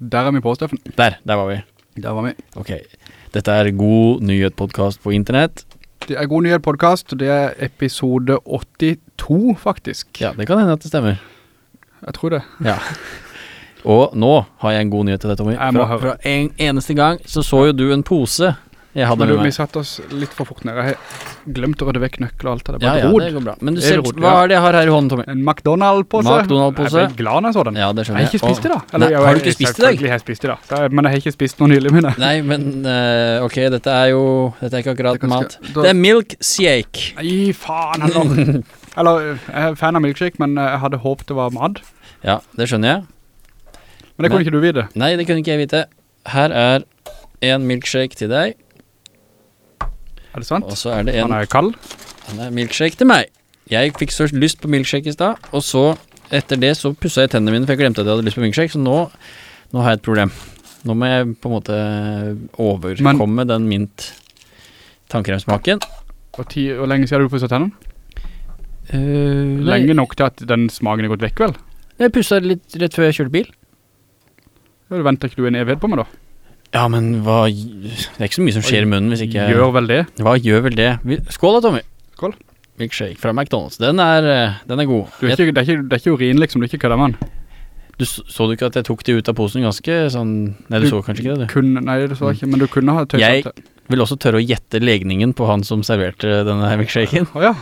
Der er vi på, Steffen. Der, der var vi. Der var vi. Ok. Dette er God nyhet-podcast på internett. Det er God Nyhet podcast. Det er episode 82, faktisk. Ja, det kan hende at det stemmer. Jeg tror det. Ja. Og nå har jeg en god nyhet til deg, Tommy. Jeg må Fra, høre. fra en eneste gang så så jo du en pose jeg hadde Men med du, vi satt oss litt for fort ned. Jeg har glemt å rydde vekk nøkler og alt det. Ja, ja, rod. det går bra. Men du er ser, hva ja. er det jeg har her i hånden, Tommy? En McDonald-pose. McDonald-pose. Jeg ble glad når jeg så den. Ja, det Jeg Jeg har ikke spist i dag. Eller, Nei, jeg- har du ikke spist i dag? Jeg har spist i dag. Men jeg har ikke spist noe nylig, mine. Nei, men uh, ok, dette er jo Dette er ikke akkurat Det mat. skal- da- Det er milk shake. Nei, faen heller. Eller, jeg er fan av milkshake, men jeg hadde håpet det var mat. Ja, det skjønner jeg. Men det kunne men, ikke du vite. Nei, det kunne ikke jeg vite. Her er en milkshake til deg, Er det sant? og så er det en Han er kald. Han er milkshake til meg. Jeg fikk så lyst på milkshake i stad, og så, etter det, så pussa jeg tennene mine, for jeg glemte at jeg hadde lyst på milkshake, så nå, nå har jeg et problem. Nå må jeg på en måte overkomme den mint tannkremsmaken. Og, ti, og lenge siden har du pusset tennene? Uh, Lenge nok til at den smaken er gått vekk, vel? Jeg pussa litt rett før jeg kjørte bil. Ja, Du venter ikke du en evighet på meg da? Ja, men hva Det er ikke så mye som skjer i munnen hvis ikke Gjør vel det. Hva gjør vel det? Skål da, Tommy. Skål. Milkshake fra McDonald's. Den er, eh, den er god. Du er ikke, det, er ikke, det er ikke urin liksom, du er ikke kødder. Du så du ikke at jeg tok de ut av posen ganske sånn Nei, du, Du så kanskje ikke det, du. Kunne, nei, du så ikke, men du kunne ha tøyset Jeg- Vil også tørre å gjette legningen på han som serverte denne her oh, Åja,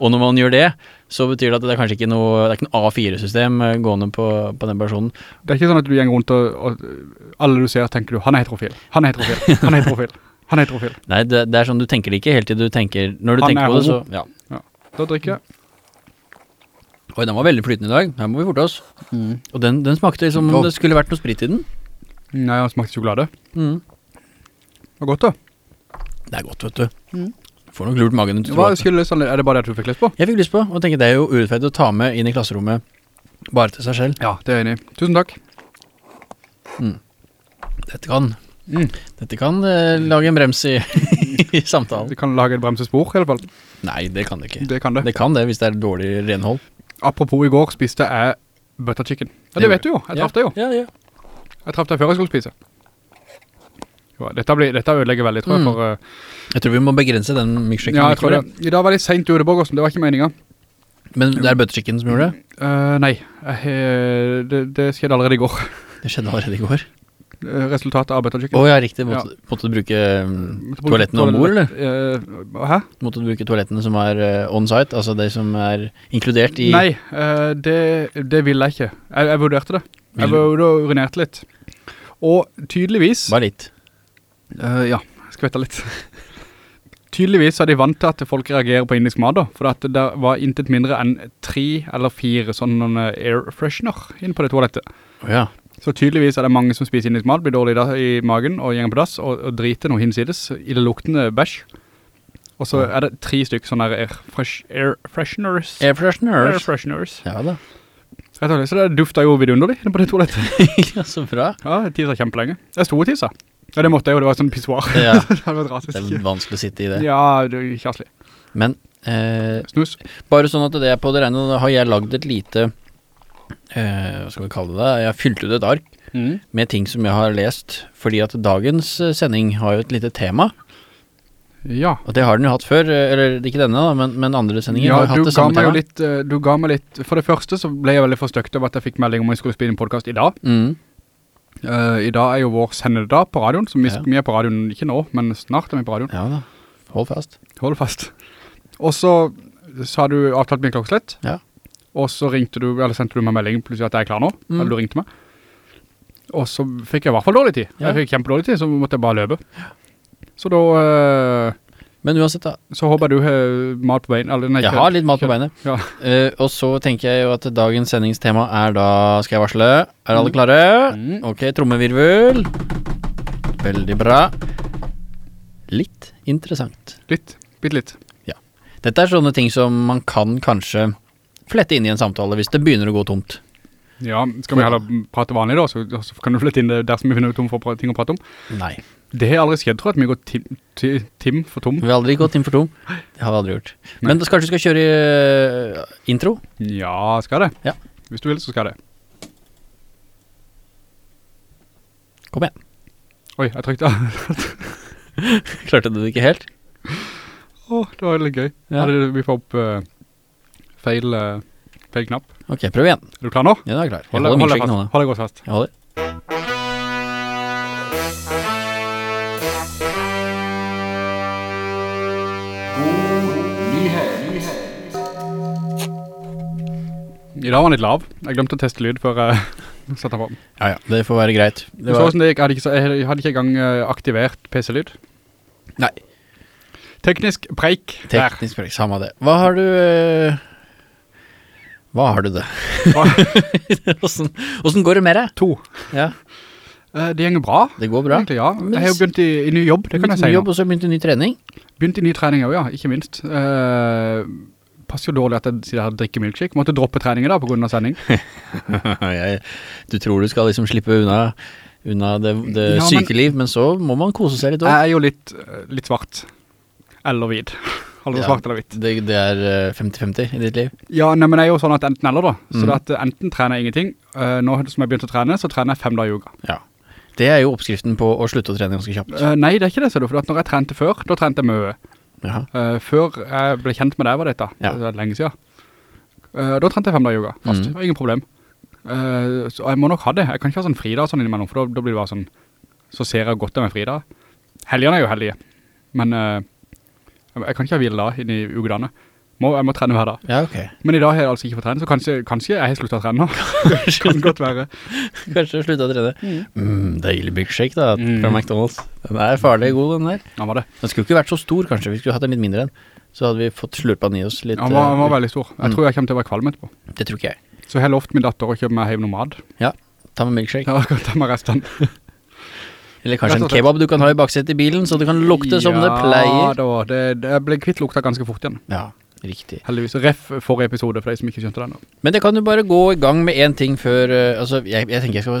Og når man gjør det, så betyr det at det er kanskje ikke noe Det er ikke noe A4-system eh, gående på, på den personen. det er ikke sånn at du gjenger rundt og, og alle du ser tenker du, han er heterofil, han er heterofil, han er heterofil, han er heterofil. Nei, det, det er sånn du tenker det ikke helt til du tenker Når du Han tenker er på det, så ja. Ja. Da drikker jeg. Oi, den var veldig flytende i dag. Her må vi forte oss. Og den, den smakte som om det skulle vært noe sprit i den. Nei, den smakte sjokolade. Mm. Det var godt da. Det er godt, vet du. Får nok lurt magen. Hva skulle sånn, er det bare det du fikk lyst på? Jeg fikk lyst på, og tenker det er jo urettferdig å ta med inn i klasserommet bare til seg selv. Ja, det er jeg enig i. Tusen takk. Dette kan, Mm. dette kan eh, lage en brems i, i samtalen. Det kan lage et bremsespor i alle fall. Nei, det kan det ikke. Det kan det. Det kan det hvis det er dårlig renhold. Apropos i går spiste jeg butter chicken. Ja, det Det- vet du jo. Jeg traff deg jo. Ja, ja. Jeg traff deg før jeg skulle spise. Jo, dette, blir, dette ødelegger veldig, tror jeg, Mm. for... Uh, Jeg tror vi må begrense den milkshaken. ja, jeg tror det. I dag var det sent Borgersen. Det var ikke meningen. Men det er bøtteskikken som gjorde det? Uh, nei, jeg, det, det skjedde allerede i går. Det skjedde allerede i går. Eh, Resultatet av bøtteskikken. Åja, oh, ja, riktig. Måtte, måtte du bruke toalettene om bord, ombord, eller? Uh, hæ? Måtte du bruke toalettene som er on-site, altså de som er inkludert i Nei, eh, det, det ville jeg ikke. Jeg, jeg vurderte det. Jeg vurderte og urinerte litt. Og tydeligvis... Bare litt. Eh, ja, skvetta litt. Tydeligvis er de vant til at folk reagerer på indisk mat da, for det var intet mindre enn tre eller fire sånne air freshener inne på det toalettet. Oh, ja. Så tydeligvis er det mange som spiser indisk mat, blir dårlig i magen og gjenger på dass og, og driter noe hinsides i det luktende bæsj. Og så er det tre stykker sånne air, fresh, air fresheners. Air Air fresheners. fresheners. Ja da. Rett og slett, så det dufta jo vidunderlig inne på det toalettet. ja, så bra. Ja, jeg tisa kjempelenge. Jeg sto og tisa. Ja, det måtte jeg jo, det var sånn pissoir. Ja. det hadde vært rart hvis Det er vanskelig å sitte i det. Ja, det er kjærslig. Men eh, Snus. bare sånn at det er på det regnet, da har jeg lagd et lite eh, Hva skal vi kalle det? Jeg har fylt ut et ark med ting som jeg har lest, fordi at dagens eh, sending har jo et lite tema. Ja. Og det har den jo hatt før, eh, eller ikke denne da, men, men andre sendinger Ja, har hatt det samme tema. litt, eh, du ga meg litt, for det første så ble jeg veldig forstøkt av at jeg fikk melding om jeg skulle spille en podcast i dag. Mm. Eh, I dag er jo vår sendedag på radioen, så vi, Ja. vi er på radioen, ikke nå, men snart er vi på radioen. Ja da, hold fast. Hold fast. Og så sa du avtalt med klokkeslett, Ja. og så ringte du, eller sendte du meg melding plutselig at jeg er klar nå, Mm. eller du ringte meg. Og så fikk jeg i hvert fall dårlig tid. Ja. Jeg fikk kjempedårlig tid, så måtte jeg bare løpe. Så da, eh, Men uansett da, så håper du har mat på bein. Eller, nei, jeg har litt mat på beinet. Ja. Uh, og så tenker jeg jo at dagens sendingstema er da, skal jeg varsle, er alle klare? Mm. Ok, trommevirvel. Veldig bra. Litt interessant. Litt, bitte litt. Ja. Dette er sånne ting som man kan kanskje flette inn i en samtale hvis det begynner å gå tomt. Ja, skal vi heller prate vanlig da, så, så kan du flette inn det dersom vi finner tom for ting å prate om. Nei. Det har aldri skjedd, tror jeg, at vi går tim, tim, tim for tom. Vi har aldri gått tim for tom. Det har vi aldri gjort. Men kanskje du skal kjøre eh, intro? Ja, skal det? Ja. Hvis du vil, så skal det. Kom igjen. Oi, jeg trykte. Klarte du det ikke helt? Åh, det var litt gøy. Ja. Vi får opp uh, feil, uh, feil knapp. Ok, prøv igjen. Er du klar nå? Ja, nå er jeg klar. Jeg Hold, holder holder, holder, holder nå, fast. da. Hold godt fast. Jeg holder. I dag var den litt lav. Jeg glemte å teste lyd før jeg satte den på. Ja, ja, det får være greit. Du Det så var... det gikk. Jeg hadde ikke, jeg hadde ikke engang eh, aktivert PC-lyd. Nei, Teknisk preik. Teknisk preik, samme det. Hva har du... eh, Hva har du det? Hvordan, hvordan går det med deg? To. Ja, Eh, det gjenger bra. det går bra. Egentlig, ja. Men Jeg har jo begynt i, i ny jobb, det kan jeg si. Ny jobb, og så begynt i ny trening. Begynt i ny trening også, ja, ikke minst. Eh, passer jo dårlig at jeg sier jeg drikker milkshake. Måtte droppe treningen da på grunn av sending. Jeg, du tror du skal liksom slippe unna, unna det, det Ja, men- syke liv, men så må man kose seg litt også. Jeg er jo litt, eh, litt svart. Eller hvit. Altså Ja. svart eller hvit. Det, det er eh, 50-50 i ditt liv. Ja, nei, men det er jo sånn at enten eller da. Så mm. det at eh, enten trener jeg ingenting. Eh, nå som jeg begynte å trene, så trener jeg fem dager yoga. Ja. Det er jo oppskriften på å slutte å trene ganske kjapt. Eh, nei, det er ikke det, ser du. For når jeg trente før, da trente jeg mye. Eh, før jeg ble kjent med deg var dette, Ja. det er lenge siden. Uh, da trente jeg fem dager uka, fast. Mm. Ingen problem. Uh, så jeg må nok ha det. Jeg kan ikke ha sånn fridag sånn innimellom, for da, da blir det bare sånn, så ser jeg godt av med fridag. Helgene er jo heldige, men jeg kan ikke ha hvile da inn i ukedagene. Må, jeg må trene hver dag. Ja, ok. Men i dag har jeg altså ikke fått trene, så kanskje, kanskje jeg har sluttet å trene nå. kan godt være. Kanskje sluttet å trene. Mm, deilig milkshake da, Mm. fra McDonalds. Den er farlig god, den der. Ja, var det. Den skulle ikke vært så stor, kanskje. Vi skulle hatt den litt mindre enn. Så hadde vi fått slurpa den i oss litt. Han var, den var eh, veldig stor. Jeg Mm. tror jeg kommer til å være kvalm etterpå. det tror ikke jeg. Så jeg har lovt min datter å kjøpe meg hjem Ja. Ta med milkshake. Ja, kan ta med resten. Eller kanskje en kebab du kan ha i baksetet i bilen, så det kan lukte som det pleier. Ja, det, det ble kvitt lukta ganske fort igjen. Ja, riktig. Heldigvis. Ref forrige episode, for de som ikke skjønte det enda. Men det kan jo bare gå i gang med en ting før eh, Altså, jeg, jeg tenker jeg skal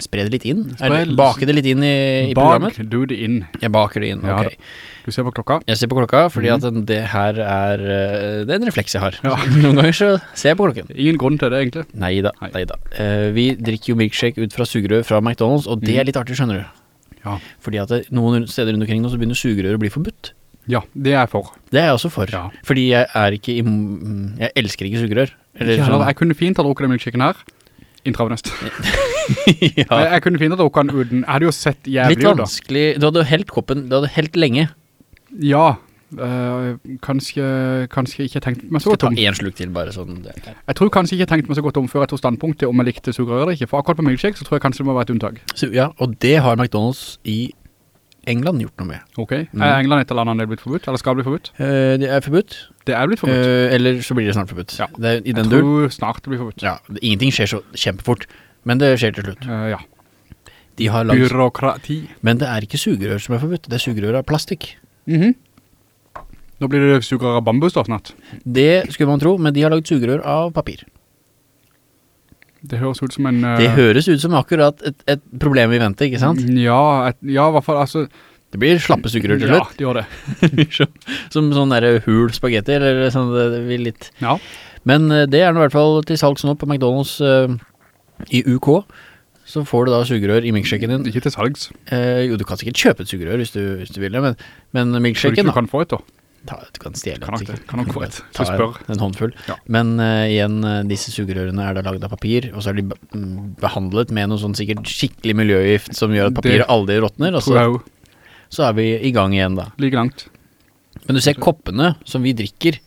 spre det litt inn. eller det, bake det litt inn i, i Bak, programmet? do det inn. Jeg baker det inn, Ja, ok. Du ser på klokka. Jeg ser på klokka, fordi mm. at det her er eh, Det er en refleks jeg har. Ja. Noen ganger så ser jeg på klokken. Ingen grunn til det, egentlig. Neida, Nei. nei da. Eh, vi drikker jo milkshake ut fra sugerør fra McDonalds, og det mm. er litt artig, skjønner du. Ja. Fordi at det, noen steder rundt omkring nå så begynner sugerør å bli forbudt. Ja, det er jeg for. Det er jeg også for. Ja. Fordi jeg er ikke i mm, Jeg elsker ikke sugerør. Eller sånn- Jeg kunne fint ha drukket den milkshaken her. Intravenøst. Jeg, ja. jeg kunne fint ha drukket den uten. Jeg hadde jo sett Litt jævlig ut da. vanskelig Du hadde helt koppen Du hadde helt lenge. Ja. Øh, kanskje, kanskje ikke tenkt meg så godt om. Skal jeg ta en sluk til, bare sånn. Det. Jeg tror kanskje ikke tenkt meg så godt om før jeg tog standpunkt til om jeg likte sugerør eller ikke. For akkurat på milkshake så tror jeg kanskje det må være et unntak. Så, ja, og det har McDonalds i England gjort noe med. Ok. Mm. Er England et av landene det er blitt forbudt? Eller skal bli forbudt? Eh, det er forbudt. Det er blitt forbudt. Eh, eller så blir det snart forbudt. Ja. Det i den jeg dur. tror snart det blir forbudt. Ja, det, ingenting skjer så kjempefort, men det skjer til slutt. Eh, ja. De har langt... Byråkrati. men det er ikke sugerør som er forbudt, det er sugerør av plastikk. Mhm. Nå blir det sugerør av bambus da snart. Det skulle man tro, men de har laget sugerør av papir. Det høres ut som en... Uh, Det høres ut som akkurat et, et problem vi venter, ikke sant? Ja, et, ja, i hvert fall, altså... Det blir slappe sugerør til Ja, det gjør det. som, sånn der hul spagetti, eller sånn, det blir litt... Ja. Men eh, det er nå i hvert fall til salgs nå på McDonalds uh, i UK. Så får du da sugerør i milkshaken din. Ikke til salgs. Eh, jo, du kan sikkert kjøpe et sugerør hvis du, hvis du vil det, men, men Tror du ikke du da. kan få et da? Ta, du kan stjele Kan nok Kan nok få et. Ta en, en håndfull. Ja. Men uh, igjen, eh, disse sugerørene er da laget av papir, og så er de mm, behandlet med noe sånn sikkert skikkelig miljøgift som gjør at papiret aldri råtner, og så, så er vi i gang igjen da. Like langt. Men du ser koppene som vi drikker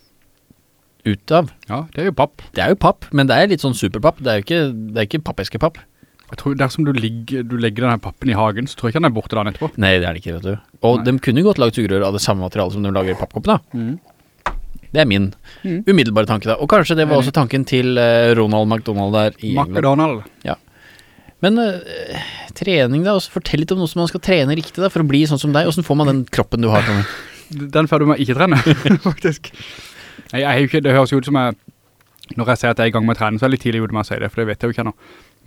ut av, Ja, det er jo papp. det er jo papp, men det er litt sånn superpapp, det er jo ikke, det er ikke pappeskepapp. Jeg tror dersom du, ligger, du legger denne pappen i hagen, så tror jeg ikke den er borte dagen etterpå. Nei, det er det ikke, vet du. Og Nei. Mm. de kunne godt lage sugerør av det samme materialet som de lager pappkopp da. Det er min Mm. umiddelbare tanke da. Og kanskje det var også tanken til eh, Ronald McDonald der i England. Ja. Men uh, trening da, også fortell litt om noe som man skal trene riktig da, for å bli sånn som deg. Hvordan får man den kroppen du har, Tommy? Den får du med ikke trene, faktisk. Jeg, jeg det høres jo ut som jeg, når jeg sier at jeg er i gang med å trene, så er det litt tidlig ute med å si det, for det vet jeg jo ikke ennå.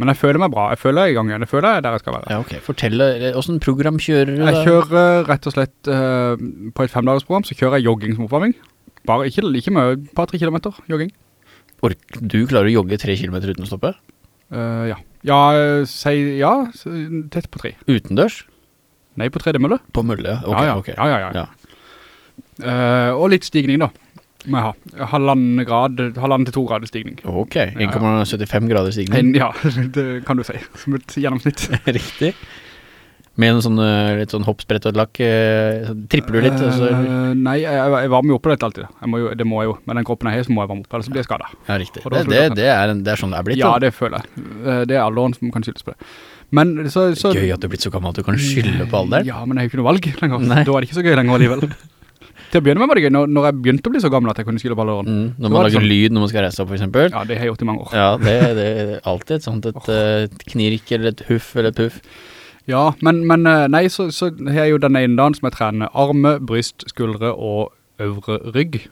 Men jeg føler meg bra, jeg føler jeg er i gang igjen, jeg føler jeg er der jeg skal være. Ja, ok. Fortell, eh, hvordan program kjører du da? Jeg kjører rett og slett uh, på et femdagersprogram, så kjører jeg jogging som oppvarming. Bare ikke, ikke med et par-tre kilometer jogging. Ork, du klarer å jogge tre kilometer uten å stoppe? Uh, ja. Ja, eh, si ja, tett på tre. Utendørs? Nei, på tredemølle. På mølle? Ok, ja, ja. ok. ja, ja, ja. Eh, og litt stigning da, må jeg ha. Halvannen grad, halvannen til to grader stigning. Ok, 1,75 grader stigning. En, ja, det kan du si, som et gjennomsnitt. Riktig. Med en sånn, eh, litt sånn hoppsprett og et lakk, Tripler tripper du litt. Eh, nei, jeg, jeg varmer jo opp på dette alltid. Må jo, det må jeg jo. Med den kroppen jeg har, så må jeg varme opp, ellers så blir jeg skadet. Ja, riktig. Det, det, det, er en, det er sånn det er blitt. Ja, det føler jeg. Eh, Det er alderen som kan skyldes på det. Men så... så Gøy at du er blitt så gammel at du kan skylde på alderen. Ja, men jeg har jo ikke noe valg lenger. Nei. Da er det ikke så gøy lenger alligevel. Til å begynne med var det gøy, når, når jeg begynte å bli så gammel at jeg kunne skille på alderen. Mm, når man lager sånn- lyd når man skal reise opp, for eksempel. Ja, det har jeg gjort i mange år. Ja, det, det er alltid et sånt et, eh, et knirk eller et huff eller et puff. Ja, men, men eh, nei, så, så har jeg jo den ene dagen som jeg trener arme, bryst, skuldre og øvre rygg,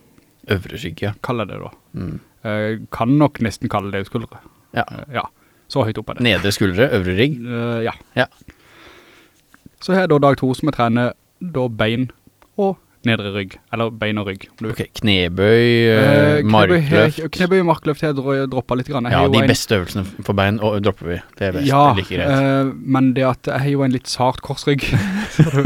Øvre skygge, ja. kaller det da. Mm. Jeg kan nok nesten kalle det skuldre. Ja. Eh, ja, så høyt opp er det. Nedre skuldre, øvre rygg. Eh, ja. Ja. Så her er da dag to som jeg trener da bein og nedre rygg, eller bein og rygg. du. Ok, knebøy, Eh, eh, knebøy markløft. Knebøy og markløft har jeg droppet litt grann. Jeg Ja, de en- beste øvelsene for bein og dropper vi. Det er best, Ja, det er like greit. eh, men det at jeg har jo en litt sart korsrygg,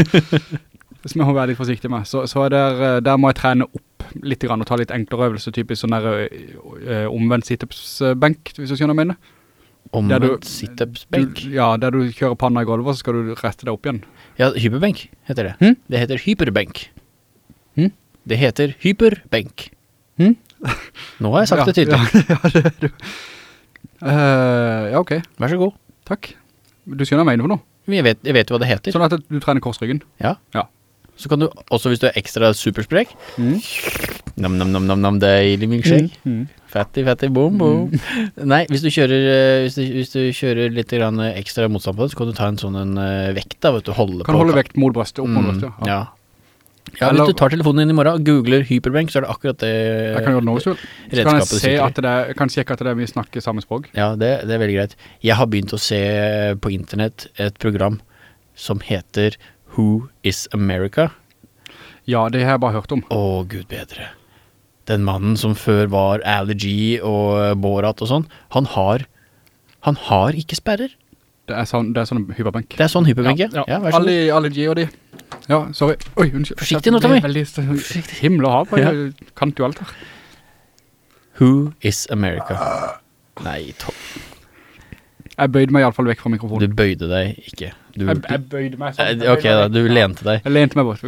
som jeg må være litt forsiktig med, så, så er der, eh, der må jeg trene opp litt grann og ta litt enklere øvelser, typisk sånn der eh, omvendt sit-ups-benk, hvis du skjønner du- Omvendt situps-benk. Ja, der du kjører panna i gulvet, så skal du rette deg opp igjen. Ja, hyperbenk heter det. Hm? Det heter hyperbenk. Hm? Det heter hyperbenk. Hm? Nå har jeg sagt ja, det tydelig. Ja, ja, det uh. Ja, ok. Vær så god. Takk. Du skjønner hva jeg mener for noe. Jeg vet, jeg vet jo hva det heter. Sånn at du trener korsryggen. Ja. Ja. Så kan du, også hvis du er ekstra supersprek, Mm. nam, nam, nam, nam, nam, deilig milkshake. Mm. Fattig, fattig, boom, boom. Nei, hvis du kjører, eh, hvis du, hvis du kjører litt eh, ekstra motstand på det, så kan du ta en sånn en vekt da, vet du, holde Kan på. holde vekt mot brøstet, opp mot Mm, brøstet. ja. Ja, Eller- hvis du tar telefonen din i morgen og googler hyperbenk, så er det akkurat det Jeg kan gjøre det nå. Så kan jeg, se at det er, kan sjekke at det er vi snakker samme språk. Ja, det, det er veldig greit. Jeg har begynt å se på internett et program som heter Who is America? Ja, det har jeg bare hørt om. Å, gud bedre. Den mannen som før var Allergy og Borat og sånn, han har, han har ikke sperrer. Det er sånn, det er sånn hyperbenk. Det er sånn hyperbenk, ja. ja. ja. Alle, alle G og de. Ja, sorry. Oi, unnskyld. Forsiktig nå, Tommy. Veldig Forsiktig. himmel og hav. Ja. Jeg kan jo alt her. Who is America? Nei, Tom, Jeg bøyde meg i alle fall vekk fra mikrofonen. du bøyde deg ikke. Du, Jeg, jeg bøyde meg sånn. Eh, ok da, du lente deg. Jeg lente meg bort.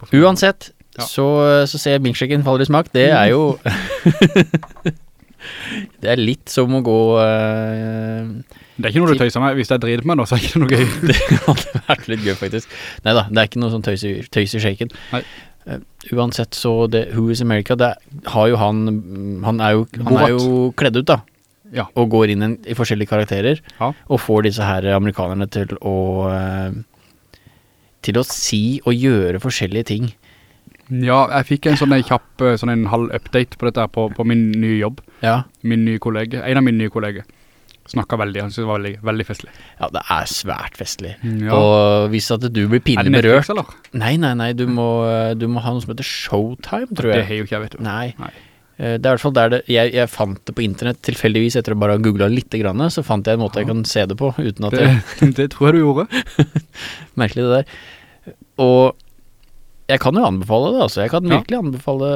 bort. Uansett, Ja. så, så ser milkshaken faller i smak. Det er jo Det er litt som å gå eh, Det er ikke noe du tøyser med. Hvis jeg driter med nå, så er det ikke noe gøy. Det hadde vært litt gøy, faktisk. Neida, det er ikke noe sånn tøys i, tøys i shaken. Nei. Uh, uansett, så det, Who is America, det har jo han Han er jo, han er jo kledd ut, da. Ja. Og går inn en, i forskjellige karakterer. Ja. Og får disse her amerikanerne til å uh, Til å si og gjøre forskjellige ting. Ja, jeg fikk en sånn en kjapp, eh, sånn en halv update på dette på, på min nye jobb. Ja. Min nye kollega, en av mine nye kolleger. Snakket veldig, han synes det var veldig, veldig festlig. ja, det er svært festlig. Ja. Og hvis at du blir pinlig berørt eller? Nei, nei, nei, du må, du må ha noe som heter Showtime, tror jeg. Det har jo ikke jeg, vet du. Nei. Nei. Eh, Det er i hvert fall der det jeg, jeg fant det på internett tilfeldigvis etter å bare ha googlet litt grann, så fant jeg en måte jeg kan se det på uten at Det, jeg det tror jeg du gjorde. Merkelig det der. Og jeg kan jo anbefale det, altså. Jeg kan virkelig anbefale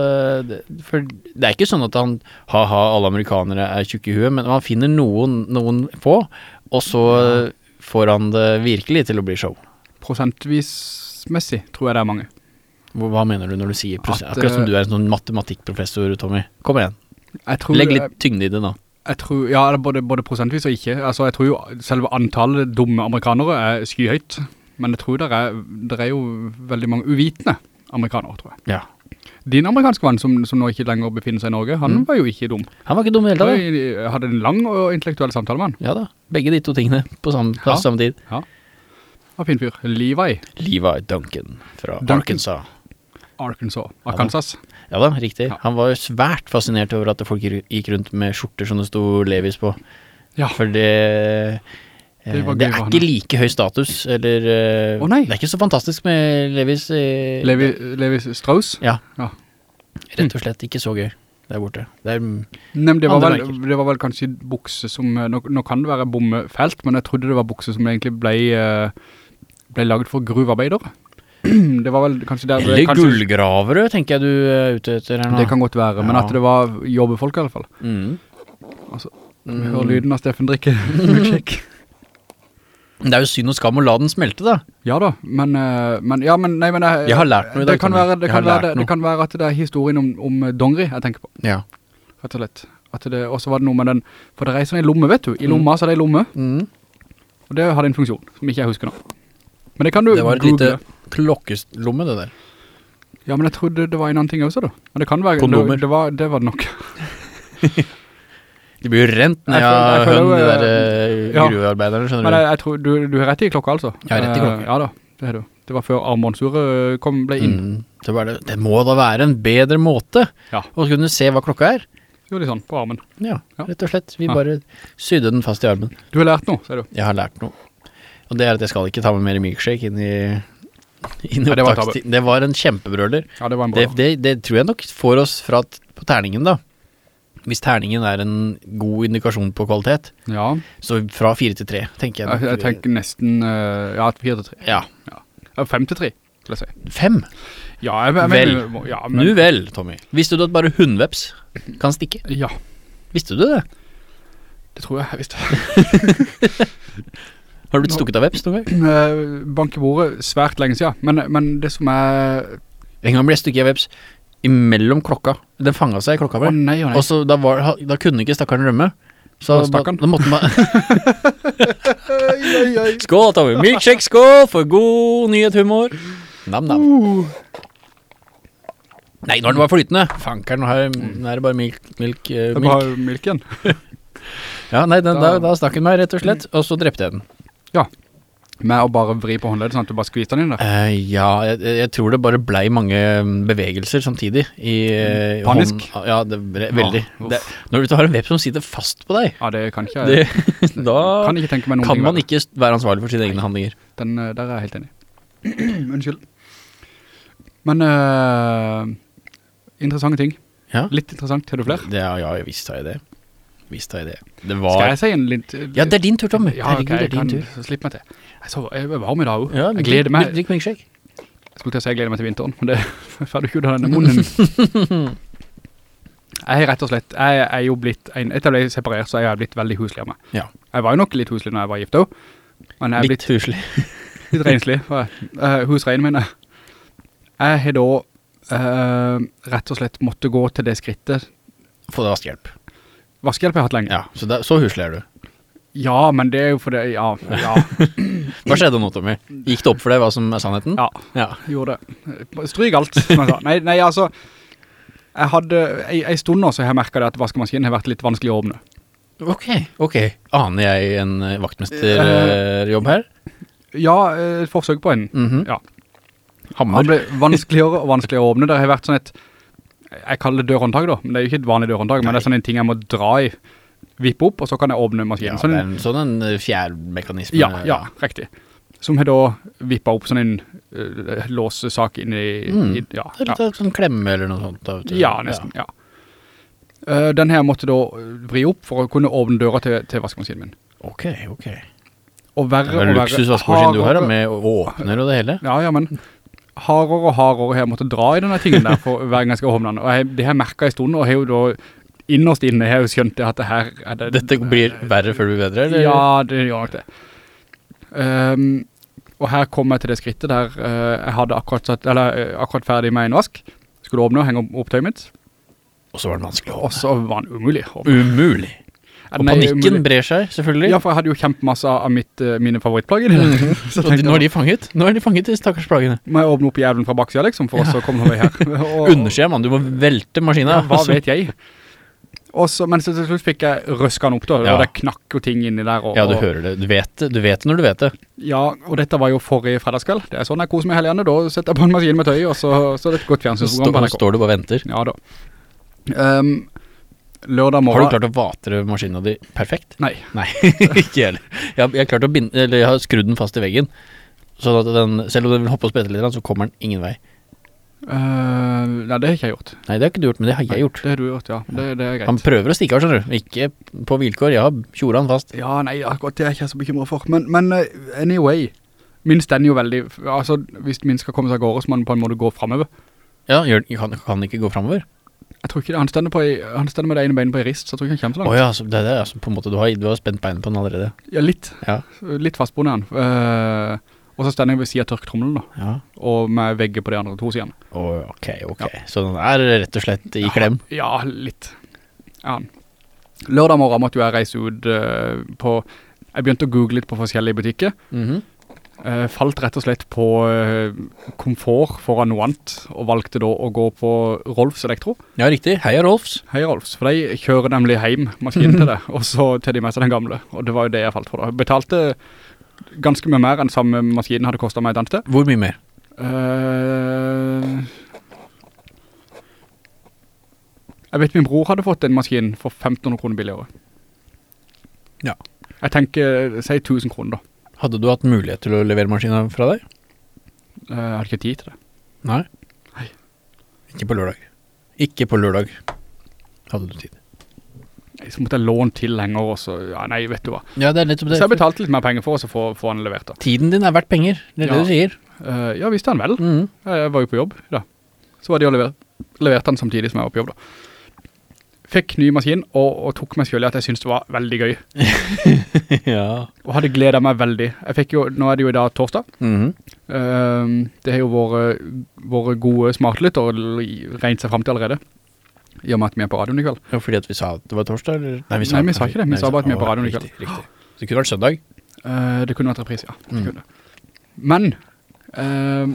det. For det er ikke sånn at han ha-ha, alle amerikanere er tjukke i huet, men han finner noen, noen få, og så får han det virkelig til å bli show. Prosentvismessig tror jeg det er mange. Hva mener du når du sier prosent? At, Akkurat som eh, du er en sånn matematikkprofessor, Tommy. Kom igjen. Legg litt tyngde i det nå. Jeg tror, ja, både, både prosentvis og ikke. Altså, jeg tror jo selve antallet dumme amerikanere er skyhøyt. Men jeg tror det er, det er jo veldig mange uvitende amerikanere, tror jeg. Ja. Din amerikanske vann, som, som nå ikke lenger befinner seg i Norge, han Mm. var jo ikke dum. Han var ikke dum i hele tatt. Jeg, jeg hadde en lang og intellektuell samtale med han. Ja da. Begge de to tingene på samme, Ja. samme tid. Ja, fin fyr. Levi, Levi Duncan fra Duncan. Arkansas. Arkansas. Ja da. Arkansas. Ja da, riktig. Ja. Han var jo svært fascinert over at folk gikk rundt med skjorter som det sto Levis på. Ja. For det Det var det er han, ikke like høy status, eller oh, Det er ikke så fantastisk med Levis. eh, Levi, Levis Strauss. Ja. Ja. Rett og slett ikke så gøy. der borte. Det er, Nei, det var, vel, det var vel kanskje bukse som, eh, nå, nå kan det være bommefelt, men jeg trodde det var bukse som egentlig ble, eh, ble laget for gruvearbeidere. det var vel kanskje der... eller kanskje, gullgravere, tenker jeg du er ute etter her nå. Det kan godt være, men Ja. at det var jobbefolk i alle fall. Mm. Altså, Mm. Hør lyden av Steffen drikke. Det er jo synd og skam å la den smelte, da. Ja da, men, eh, men, ja, men, nei, men jeg, Jeg har lært noe i dag, Det kan være, det kan være, det, det kan være at det er historien om, om dongeri jeg tenker på, Ja. rett og slett. At det, var det noe med den, for det reiser en lomme, vet du. I Mm. lomma så er det en lomme, Mm. og det hadde en funksjon, som ikke jeg husker nå. Men det kan du Det var et google. lite klokkeslomme, det der. Ja, men jeg trodde det var en annen ting også da. Men det kan være, det, det, var, det var nok. De blir jo rent ned av jo, de eh, der eh, ja. gruvearbeiderne, skjønner Men du. jeg, jeg tror, du, du har rett i klokka altså. Jeg har rett i klokka. Eh, Ja da, det har du. Det var før armbåndsuret kom, ble inn. Mm. det, det, det må da være en bedre måte Ja. å kunne se hva klokka er. Jo, litt sånn på armen. Ja, Ja. rett og slett. Vi Ja. bare sydde den fast i armen. Du har lært noe, sier du. Jeg har lært noe. Og det er at jeg skal ikke ta med mer milkshake inn i, inn i Nei, det var. Det var en kjempebrøler. Ja, det var en bra. Det, det, det tror jeg nok får oss fra på terningen, da. Hvis terningen er en god indikasjon på kvalitet, Ja, så fra fire til tre, tenker jeg. jeg, jeg tenker nesten, eh, ja, 4 til 3. Ja. Ja, 5 til 3, vil jeg si. Fem? Ja, jeg, jeg Vel. mener, ja, men, Nu vel, Tommy. Visste du at bare hundveps kan stikke? Ja, Visste du det? det tror jeg jeg visste. Har du blitt stukket av veps noen gang? Eh, Bank i bordet svært lenge siden, men, men det som er... En gang ble jeg stukket av veps imellom klokka. Den fanget seg i klokka vår. Og så da, var, da kunne ikke stakkaren rømme. Så da, da måtte man Oi, oi, oi. Skål, Tommy! Milkshake, skål for god nyhetshumor! Nam-nam. Nei, når den var flytende. Fankeren, nå er det bare milk, milk, uh, Det milk. bare milk igjen. Ja, nei, den, da, Da- da stakk den meg, rett og slett. Og så drepte jeg den. Med å bare vri på håndleddet, sånn at du bare skviter den inn der. Uh, ja, jeg, jeg tror det bare blei mange mm, bevegelser samtidig i uh, Panisk? hånd- Ja, det ble, veldig. Ja, det, når du har en vepp som sitter fast på deg, Ja, det kan ikke det, jeg... da kan ikke kan man verre. ikke være ansvarlig for sine egne handlinger. Den, eh, der er jeg helt enig. Unnskyld. Men, uh, interessante ting. Ja, Litt interessant, har du flere? ja, ja visst har jeg det. Visst har jeg det. Det Skal jeg si en litt... Ja, det er din tur, Tommy. Ja, Herregud, det jeg er din tur. slippe meg til. Jeg, så, jeg var varm i dag. Ja, jeg gleder meg. Drikk shake Jeg skulle til å si jeg gleder meg til vinteren, men det er ferdig ikke ut av denne munnen. Jeg har rett og slett, jeg er jo blitt, en, etter jeg ble separert, så jeg har blitt veldig huslig av meg. Ja. Jeg var jo nok litt huslig når jeg var gift også, men jeg er Litt blitt huslig. litt renslig. uh, jeg. Eh, husreinen min er. Jeg har da uh, rett og slett måtte gå til det skrittet. For det var vaskehjelp. Vaskehjelp har jeg hatt lenge. Ja, så, da, så huslig er du. Ja, men det er jo for det, ja, ja, Hva skjedde nå, Tommy? Gikk det opp for deg hva som er sannheten? ja. Ja. gjorde det. Stryk alt, som jeg sa. Nei, nei altså, jeg hadde, en, en stund nå så har jeg merket det at vaskemaskinen har vært litt vanskelig å åpne. Ok, ok. Aner jeg en eh, vaktmesterjobb her? Ja, eh, et forsøk på en. Mhm. Ja. Hammer. Det ble vanskeligere og vanskeligere å åpne. Det har vært sånn et, jeg kaller det dørhåndtag da, men det er jo ikke et vanlig dørhåndtag, men det er sånn en ting jeg må dra i, vippe opp, og så kan jeg åpne maskinen. Ja, sånn, en sånn en eh, fjærmekanisme. ja, ja, riktig. Som har da vippet opp sånn en uh, låsesak inn i, Mm. i ja, ja. litt sånn klemme eller noe sånt. Da. Ja, nesten, ja. Uh, den her måtte da vri opp for å kunne åpne døra til, til vaskemaskinen min. Ok, ok. Og verre Det er en luksusvaskemaskin du har, med åpner og det hele. Ja, ja, men hardere og hardere har jeg måttet dra i denne tingen der for hver gang jeg skal åpne den. Og jeg, det har jeg merket i stunden, og har jo da innerst inne har jeg jo skjønt det at det her er det... Dette blir verre før det blir bedre, eller? Ja, det gjør nok det. Um, og her kom jeg til det skrittet der uh, jeg hadde akkurat, satt, eller, uh, akkurat ferdig med en vask. Skulle åpne og henge opp tøyet mitt. Og så var det vanskelig å Og så var det umulig. å åpne. Umulig. Og Nei, panikken mulig. brer seg, selvfølgelig. Ja, for jeg hadde jo kjempemasse av mitt, eh, mine favorittplager. Så de, nå er de fanget. Nå er de fanget, de stakkars plagene. må jeg åpne opp jævlen fra baksida liksom, for ja. å komme noe vei her. Underskje, mann. Du må velte maskina. Ja, hva vet jeg? Og så, men så til slutt fikk jeg røska den opp da, Ja. og det knakk jo ting inni der. Og, Ja, du hører det. Du vet det. Du vet det når du vet det. Ja, og dette var jo forrige fredagskveld. Det er sånn jeg koser meg hele gjerne. Da setter jeg på en maskin med tøy, og så, så er det et godt fjernsynsprogram Så på står du bare og venter. Ja da. Ehm, lørdag morgen Har du klart å vatre maskina di perfekt? Nei. Nei, ikke heller. Jeg, har- jeg har klart å binde, eller jeg har skrudd den fast i veggen. Sånn at den, selv om den vil hoppe og sprette litt, så kommer den ingen vei. Eh, nei, det har ikke jeg gjort. Nei, det har ikke du gjort, men det har jeg gjort. Det har du gjort, ja. Det, det er Han prøver å stikke av, skjønner du. Ikke på vilkår. Jeg har tjora han fast. Ja, nei, akkurat det er jeg ikke så bekymret for. Men, men eh, anyway, min stender jo veldig, altså hvis min skal komme seg av gårde, så må den på en måte gå fremover. Ja, gjør, kan, kan han ikke gå framover? Jeg tror ikke han stender, på, han stender med det ene beinet på en rist, så jeg tror ikke han kommer så langt. Åja, så det er altså, på en måte, du har, du har spent beinet på den allerede. Ja, litt. Ja. Litt fastboende han. Uh, og så stender jeg ved siden av tørktrommelen da, Ja. og med vegger på de andre to sidene. Å, ok, ok. Så den er rett og slett i klem. Ja, litt. Ja. Lørdag morgen måtte jeg reise ut uh, på, jeg begynte å google litt på forskjellige butikker. Mhm. Eh, falt rett og slett på eh, komfort foran noe annet, og valgte da å gå på Rolfs Elektro. Ja, riktig. Heia Rolfs. Hei Rolfs, for de kjører nemlig hjem maskinen til det, og så til de mest seg den gamle. Og det var jo det jeg falt for da. Jeg betalte ganske mye mer enn samme maskinen hadde kostet meg et annet sted. Hvor mye mer? Uh, jeg vet min bror hadde fått en maskin for 1500 kroner billigere. Ja. Jeg tenker, si 1000 kroner da. Hadde du hatt mulighet til å levere maskina fra deg? Eh, Jeg hadde ikke tid til det. Nei. Nei. Ikke på lørdag. Ikke på lørdag. Hadde du tid. Så måtte jeg låne til lenger også. Ja, nei, vet du hva. Ja, det er nettopp Så jeg betalte litt mer penger for å få, få han levert da. Tiden din er verdt penger. Det er Ja. det du sier. Uh, ja, visste han vel. Mm. Jeg var jo på jobb da. Så var de og levert, levert han samtidig som jeg var på jobb da. Fikk ny maskin, og, og tok meg selv i at jeg syntes det var veldig gøy. ja. Og hadde gledet meg veldig. Jo, nå er det jo i dag torsdag. Mhm. Ehm, det har jo våre, våre gode smartlytter regnet seg frem til allerede. I og med at vi er på radioen i kveld. Ja, fordi at vi sa at det var torsdag, eller? Nei, vi sa ikke det. Vi sa bare at vi er på radioen i riktig, Riktig. Så det kunne vært søndag. Uh, det kunne vært repris, ja. Mm. Men, Uh,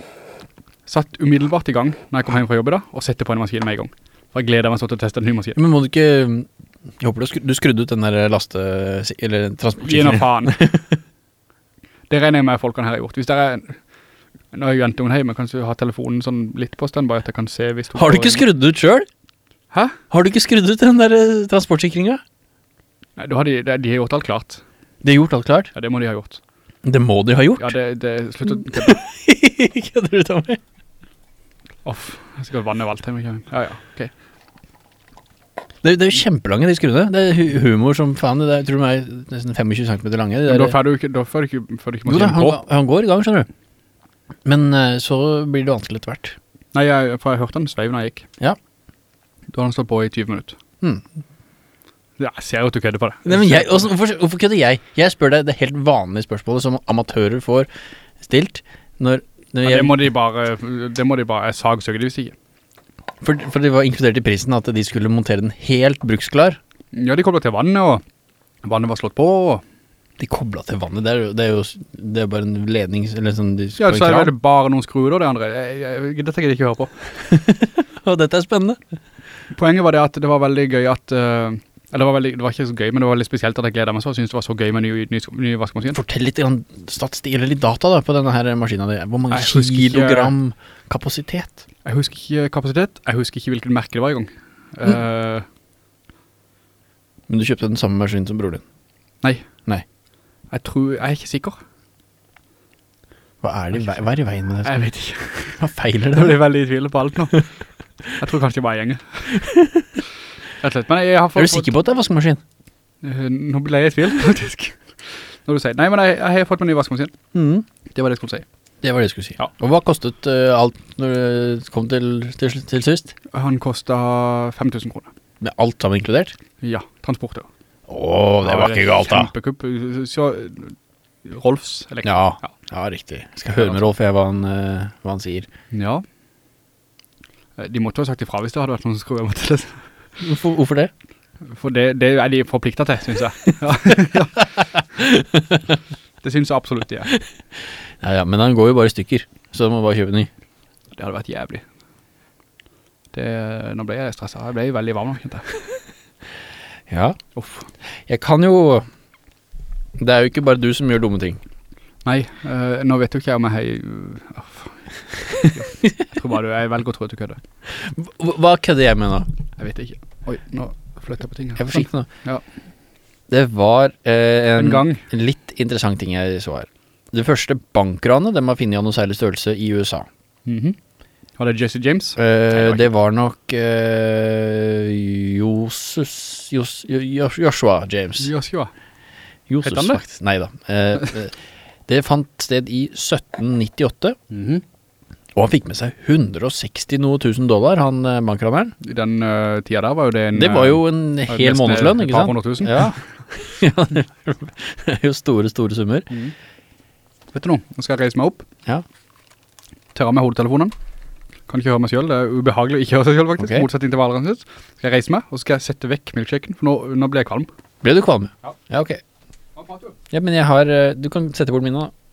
satt umiddelbart i gang når jeg kom hjem fra jobb da, og sette på en maskin med en gang. For jeg gleder meg så til å teste en ny. Men må du ikke Jeg håper du, skru, du skrudde ut den der laste... Eller Gi nå faen. det regner jeg med folkene her har gjort. Hvis det er... Nå er jo jentungen hjemme, kanskje ha telefonen sånn litt på stand, bare at jeg kan se hvis Har du ikke skrudd ut selv? Hæ? Har du ikke skrudd ut den der eh, transportsikringen? Nei, har de, de, har gjort alt klart. De har gjort alt klart. Ja, det må de ha gjort. Det må de ha gjort. Ja, det, det, slutt å... Kødder du, Tommy? Off, jeg skal vanne valgt hjemme. Ja, ja, ok. Det, det er jo kjempelange, de skruene. Det er humor som faen. Det er, tror de er nesten 25 cm lange. Det Men da får du ikke, da får du ikke, får du ikke jo da, han, han går i gang, skjønner du. Men eh, så blir det vanskelig etter hvert. Nei, jeg, for jeg hørte han sveiv når jeg gikk. Ja. Da har han stått på i 20 minutter. Hmm. Ja, jeg ser jo at du kødder på det. Nei, men jeg, også, hvorfor, hvorfor kødder jeg? Jeg spør deg det helt vanlige spørsmålet som amatører får stilt. Når, når Ja, jeg, det må de bare, det må de bare, sagsøke, det hvis ikke. For, for det var inkludert i prisen at de skulle montere den helt bruksklar. Ja, de koblet til vannet, og vannet var slått på. og- De kobla til vannet. Det er, jo- det er jo det er bare en ledning eller sånn, de, Ja, så er det bare noen skruer og det andre. Jeg, jeg, dette kan jeg ikke høre på. Og dette er spennende. Poenget var det at det var veldig gøy at, eller det var, veldig, det var ikke så gøy, men det var veldig spesielt at jeg gledet meg så, og synes det var så gøy med ny, ny, ny vaskemaskin. Fortell litt statistikk, eller litt data da, på denne her maskinen. din. Hvor mange Jeg ikke- kilogram kapasitet? Jeg husker ikke kapasitet, jeg husker ikke hvilket merke det var i gang. Eh, Men du kjøpte den samme maskinen som bror din. nei. Nei. Jeg tror, jeg er ikke sikker. Hva er, det, hva er i veien med det? Jeg vet ikke. Hva feiler Jeg blir veldig i tvil på alt nå. Jeg tror kanskje det bare gjenger. Slett. Men jeg har Er du sikker på at det er vaskemaskin? Eh, Nå ble jeg i tvil, faktisk. Når du sier, nei, men jeg, jeg har fått meg ny vaskemaskin. Mm. Det var det jeg skulle si. Det var det jeg skulle si. Ja. Og hva kostet uh, alt når det kom til, til, til sist? Han kostet 5000 kroner. Med alt sammen inkludert? Ja, transport. ja. Åh, det var ikke galt da. Kjempekupp. Så, Rolfs eller? Ja, Ja. ja, riktig. Jeg skal høre med Rolf jeg, hva, han, eh, hva han sier. Ja. De måtte jo ha sagt ifra hvis det hadde vært noen som skulle være mot det. Hvorfor, hvorfor det? For det, det er de forpliktet til, synes jeg. Ja. det synes jeg absolutt de er. Ja, ja, men han går jo bare i stykker, så du må bare kjøpe ny. Det hadde vært jævlig. Det, nå ble jeg stresset. Jeg ble veldig varm nå, kjente jeg. Ja. Uff. Jeg kan jo Det er jo ikke bare du som gjør dumme ting. Nei, øh, nå vet jo ikke jeg om jeg har... Uff. Jeg tror bare du, jeg velger å tro at du kødder. Hva kødder jeg med nå? Jeg vet ikke. Oi, nå flytter jeg på ting her. Jeg er forsiktig nå. Ja. Det var eh, en, En gang. litt interessant ting jeg så her. Det første bankranet, det har finnet av noe særlig størrelse i USA. Mhm. Var det Jesse James? Eh, det var nok eh, Josus Jos, Jo- Joshua James. Joshua. Josus, han det? faktisk. Nei da. Eh, eh, det fant sted i 1798, Mhm. Og han fikk med seg 160 noe tusen dollar, han eh, bankraneren. I den uh, tida der var jo det en... Det var jo en eh, hel ikke månedslønn, et par sant? hundre tusen. Ja. ja, det er jo store, store summer. Vet du noe? Nå skal jeg reise meg opp. Ja. Tørre med hodetelefonen. Kan ikke høre meg selv. Det er ubehagelig å ikke høre seg selv, faktisk. okay. Motsetning til valeren sitt. Skal jeg reise meg, og skal jeg sette vekk milkshaken, for nå, nå blir jeg kvalm. Ble du kvalm? Ja. Ja, ok. Ja, men jeg har Du kan sette bort min nå. da.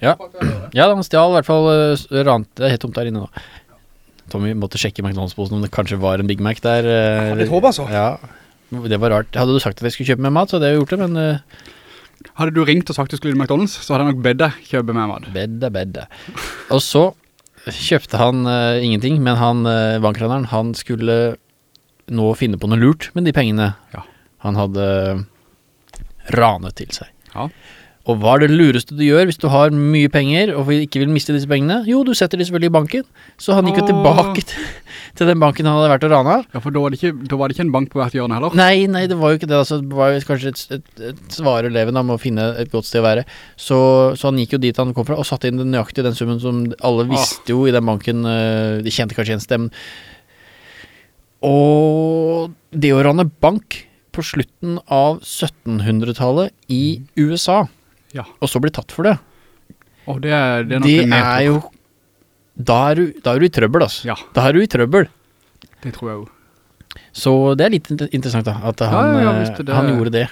Ja. Ja, han stjal i hvert fall uh, rant Det er helt tomt der inne nå. Tommy måtte sjekke McDonalds-posen om det kanskje var en Big Mac der. Uh, litt håp, altså. Ja. Det var rart. Hadde du sagt at jeg skulle kjøpe mer mat, så hadde jeg gjort det, men uh, Hadde du ringt og sagt at du skulle i McDonalds, så hadde jeg nok bedt deg kjøpe med mat. bedde, bedde. Og så kjøpte han uh, ingenting, men han uh, bankraneren, han skulle nå finne på noe lurt med de pengene Ja. han hadde ranet til seg. Ja. Og hva er det lureste du gjør hvis du har mye penger og ikke vil miste disse pengene? Jo, du setter de selvfølgelig i banken. Så han gikk jo tilbake til, til den banken han hadde vært og rana. Ja, for da var, det ikke, da var det ikke en bank på hvert hjørne heller. Nei, nei, det var jo ikke det. Altså, det var kanskje et, et, et svare eleven da, med å finne et godt sted å være. Så, så han gikk jo dit han kom fra, og satte inn den nøyaktig den summen som alle visste jo i den banken. eh, De kjente kanskje igjen stemmen. Og det å rane bank på slutten av 1700-tallet i USA, Ja. og så bli tatt for det, Og det, er- det er det er jo da er, du, da er du i trøbbel, altså. Ja, Da er du i trøbbel. det tror jeg jo. Så det er litt interessant, da. At han, ja, eh, det- han gjorde det.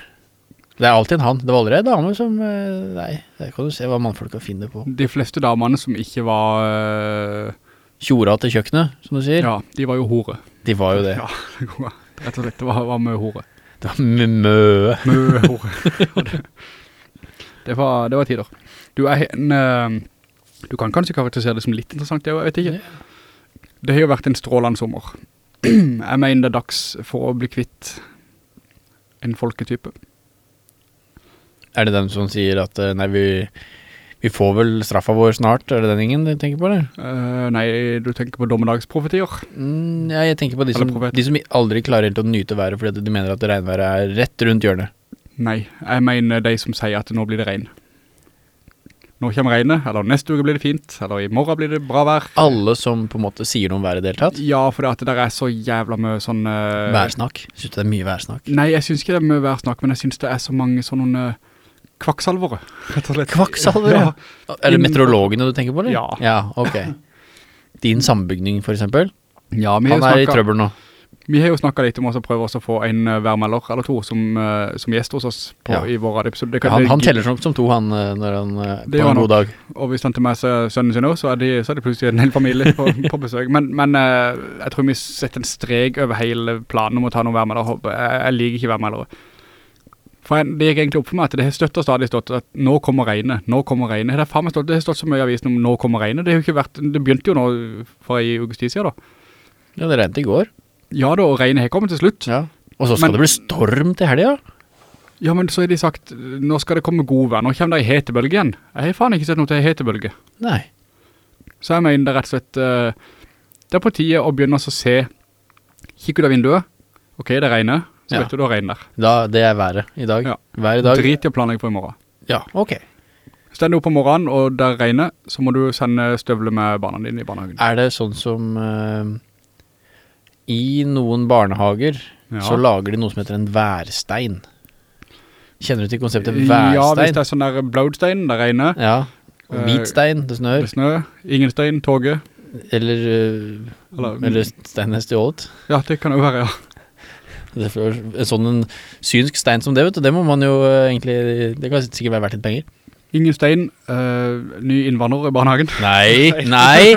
Det er alltid en han. Det var aldri en dame som eh, Nei, der kan du se hva mannfolka finner på. De fleste damene som ikke var... øh, Tjora til kjøkkenet, som du sier. ja, de var jo hore. De var jo det. Ja, det går. Rett og slett, det var, var mø hore. Det var mø- mø. Hore. Det, var, det var tider. Du er en... Uh, du kan kanskje karakterisere det som litt interessant, jeg vet ikke. Det har jo vært en strålende sommer. Jeg mener det er dags for å bli kvitt en folketype. Er det den som sier at eh, nei, vi, vi får vel straffa vår snart? Er det den ingen du tenker på, eller? Uh, nei, du tenker på dommedagsprofetier. Mm, ja, jeg tenker på de som, de som aldri klarer helt å nyte været fordi de mener at regnværet er rett rundt hjørnet. Nei, jeg mener de som sier at nå blir det regn. Nå kommer regnet, eller neste uke blir det fint, eller i morgen blir det bra vær. Alle som på en måte sier noe om været det. Ja, for det at det der er så jævla mye sånn... Uh... Værsnakk. Synes du det er mye værsnakk? Nei, jeg synes ikke det er mye værsnakk, men jeg synes det er så mange sånne uh, kvaksalvere, rett og slett. Kvaksalvere? Ja, Er det meteorologene du tenker på, eller? Ja. Ja, ok. Din sambygning, for eksempel. ja har Han er i trøbbel nå. Vi har jo snakket litt om å prøve oss å få en uh, værmelder eller to som, eh, som gjest hos oss på, Ja. i vår episode. Han, han teller som, som to, han, eh, han eh, på en god dag. Og hvis han til meg seg sønnen sin også, så er, de, så er det plutselig en hel familie på, på besøk. Men, men eh, jeg tror vi setter en strek over hele planen om å ta noen værmelder. Jeg, jeg liker ikke værmeldere. For jeg, det gikk egentlig opp for meg at det har støtt og stadig stått at nå kommer regnet, nå kommer regnet. Det har faen meg stått, det har stått så mye i avisen om nå kommer regnet. Det har jo ikke vært, det begynte jo nå for i ukes tid siden da. Ja, det regnet i går. Ja da, og regnet har kommet til slutt. Ja. Og så skal Men- det bli storm til helga. Ja, men så har de sagt, nå skal det komme god vær. Nå kommer det en hetebølge igjen. Jeg har faen ikke sett noe til hetebølge. Nei. Så jeg mener det rett og slett uh, Det er på tide å begynne å se Kikk ut av vinduet Ok, det regner Så Ja. vet du det regner Da, det er været i dag. Ja. Vær i dag. Drit i å planlegge for i morgen Ja, ok. Stend opp på morgenen og det regner Så må du sende støvle med barna dine i barnehagen Er det sånn som eh, I noen barnehager ja. så lager de noe som heter en værstein. Kjenner du til konseptet værstein? Ja, hvis det er sånn der blodstein Det regner Ja. Og Eh, hvit stein, det Det snør. Ingen stein, toget Eller, eh, Eller- eller steinen er stjålet. Ja, det kan jo være, ja Det er En sånn en synsk stein som det, vet du, det må man jo eh, egentlig Det kan sikkert være verdt litt penger. Ingen stein eh, Ny innvandrer i barnehagen Nei, nei!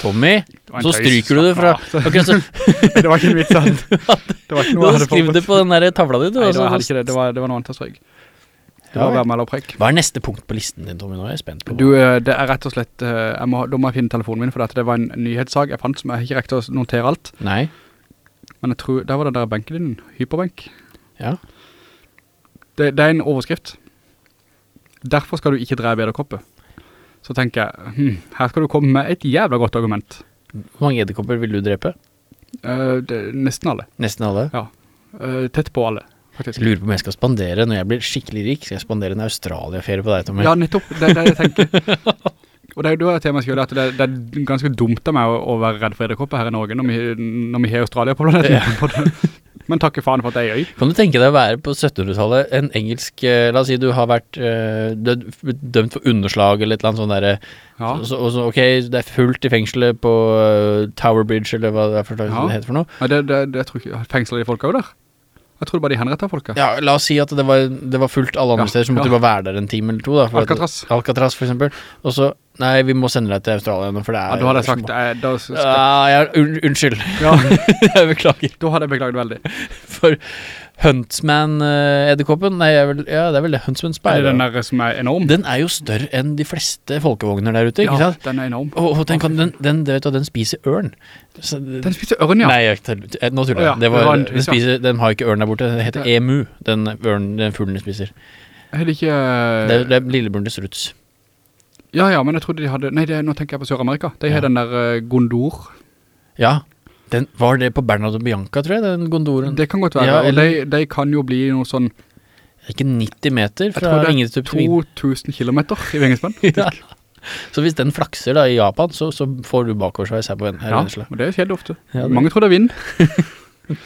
Tommy, så stryker du det fra Akkurat så Det var ikke en vits sant? Det var ikke noe jeg hadde fått. skrevet det på den der tavla di, du. Nei, det var ikke det Det var, det var noe annet strøk Det var værmeld prekk Hva er neste punkt på listen din, Tommy? Nå er jeg spent på. Du, eh, det er rett og slett eh, jeg må, Da må jeg finne telefonen min For det var en nyhetssag jeg fant Som jeg ikke rekte å notere alt Nei? Men jeg tror Der var det der benken din Hyperbenk Ja. det, det er en overskrift Derfor skal du ikke dreie bedrekoppet så tenker jeg, hm, her skal du komme med et jævla godt argument. Hvor mange edderkopper vil du drepe? Uh, det, nesten alle. Nesten alle? Ja. Uh, tett på alle, faktisk. Jeg lurer på om jeg skal spandere, når jeg blir skikkelig rik, skal jeg spandere en Australia-ferie på deg, Tommy. Ja, nettopp. Det er det jeg tenker. Og det er jo da til meg at det, det er ganske dumt av meg å, å være redd for edderkopper her i Norge når vi, når vi har Australia på planeten. Men takk faen for at det er øy. Kan du tenke deg å være på 1700-tallet en engelsk eh, La oss si du har vært eh, dømt for underslag eller et eller annet sånt derre Ja. så, så, Ok, det er fullt i fengselet på eh, Tower Bridge, eller hva det, er for, det heter for noe. Ja, det, det, det jeg tror ikke fengsler de folka jo der. Jeg trodde bare de henrettet folka. Ja, la oss si at det var, det var fullt alle andre Ja, steder, så måtte ja. du bare være der en time eller to. Da, for at- Alcatraz. Alcatraz, for eksempel. Og så Nei, vi må sende deg til Australia nå, for det er Ja, da hadde jeg sagt, jeg, da, skal, Ja, jeg, un, unnskyld. ja, jeg beklager. da hadde jeg beklaget veldig. For Huntsman-edderkoppen Nei, jeg vel, ja, det er vel det. Huntsman Er Spider. den der som er enorm? Den er jo større enn de fleste folkevogner der ute, ikke ja, sant? den er enorm. Og, og den, kan, den, den, du, den spiser ørn. Så, Den spiser ørn, ja. Nei, jeg, eh, nå tuller jeg. Ja, det var, det en den, spiser, den har ikke ørn der borte. Den heter Det- emu, den, ørn, den fuglen de spiser. Er det ikke... Det, det er lillebroren til struts. Ja, ja, men jeg trodde de hadde... Nei, det, nå tenker jeg på Sør-Amerika. De har Ja. den der eh, gondor. Ja, den, var det på Bernardo Bianca, tror jeg, den gondolen? Det kan godt være. Ja, og de, de kan jo bli noe sånn... Ikke 90 meter Jeg tror det er 2000 kilometer i vingespann. Ja. Så hvis den flakser da i Japan, så, så får du bakoversveis her på Vennesla. Ja, og det skjedde ofte. Ja, det- Mange tror det er vind.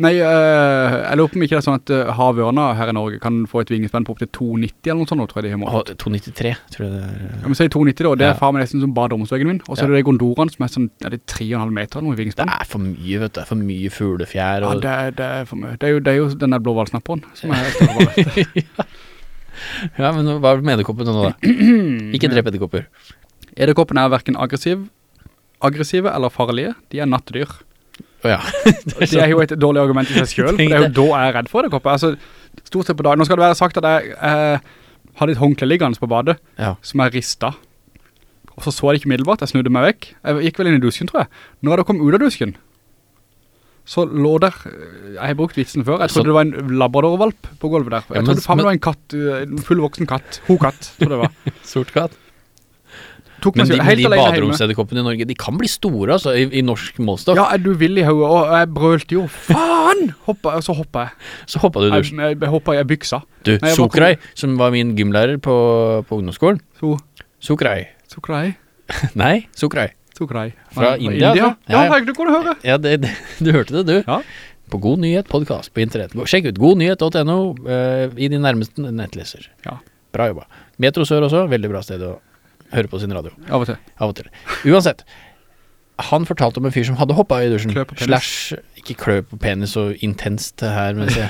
Nei, eh, jeg lurer på om ikke det er sånn at uh, havørna her i Norge kan få et vingespenn på opp til 290 eller noe sånt, tror jeg de har målt. 293, tror jeg det er. Ja, men sier 290 da, det er Ja. faen meg nesten som baderomsveggen min. Og så Ja. er det de gondorene som er sånn, er det 3,5 meter eller noe i Det er for mye, vet du. Det er for mye fuglefjær. Ja, det, er- det er for mye. Det er jo, det er jo den der blåvalsnapperen som er større bare. ja, men hva med edderkoppene nå, da? Ikke drep edderkopper. Edderkoppene er hverken aggressiv, aggressive eller farlige. De er nattedyr. Ja. Det er jo et dårlig argument i seg selv, for det er jo da jeg er redd for edderkopper. Altså, stort sett på dagen. Nå skal det være sagt at jeg eh, hadde et håndkle liggende på badet, ja. som jeg ristet. Og så så jeg det ikke middelbart, jeg snudde meg vekk. Jeg gikk vel inn i dusken, tror jeg. Når jeg kom ut av dusken, så lå der, eh, jeg har brukt vitsen før, jeg Så- trodde det var en labradorvalp på gulvet der. Ja, Jeg men- trodde faen men- det var en katt, eh, en fullvoksen katt, ho-katt, tror det var. Sort katt. Men de, de baderomsedderkoppene i Norge, de kan bli store, altså, i, i norsk målstokk. Ja, er du vill i hodet? Og jeg brølte jo, faen! Hoppa, og så hoppa jeg. Så hoppa du i Jeg, dusjen. jeg, jeg hoppa i byksa. Du, Sokraj, som var min gymlærer på, på ungdomsskolen. So. Sokraj. Sokraj, Nei, Sokraj. Sokraj. Fra India, altså? Ja, Ja, ja, kunne høre. Ja, det, det, du hørte det, du. Ja. På God Nyhet podcast på internett. Sjekk ut godnyhet.no uh, i din nærmeste nettleser. Ja. Bra jobba. Metro Sør også, veldig bra sted å høre på sin radio. Av og til. Av og til. Uansett. Han fortalte om en fyr som hadde hoppa i dusjen. Klø på penis. Slash Ikke klø på penis så intenst her. Mens jeg.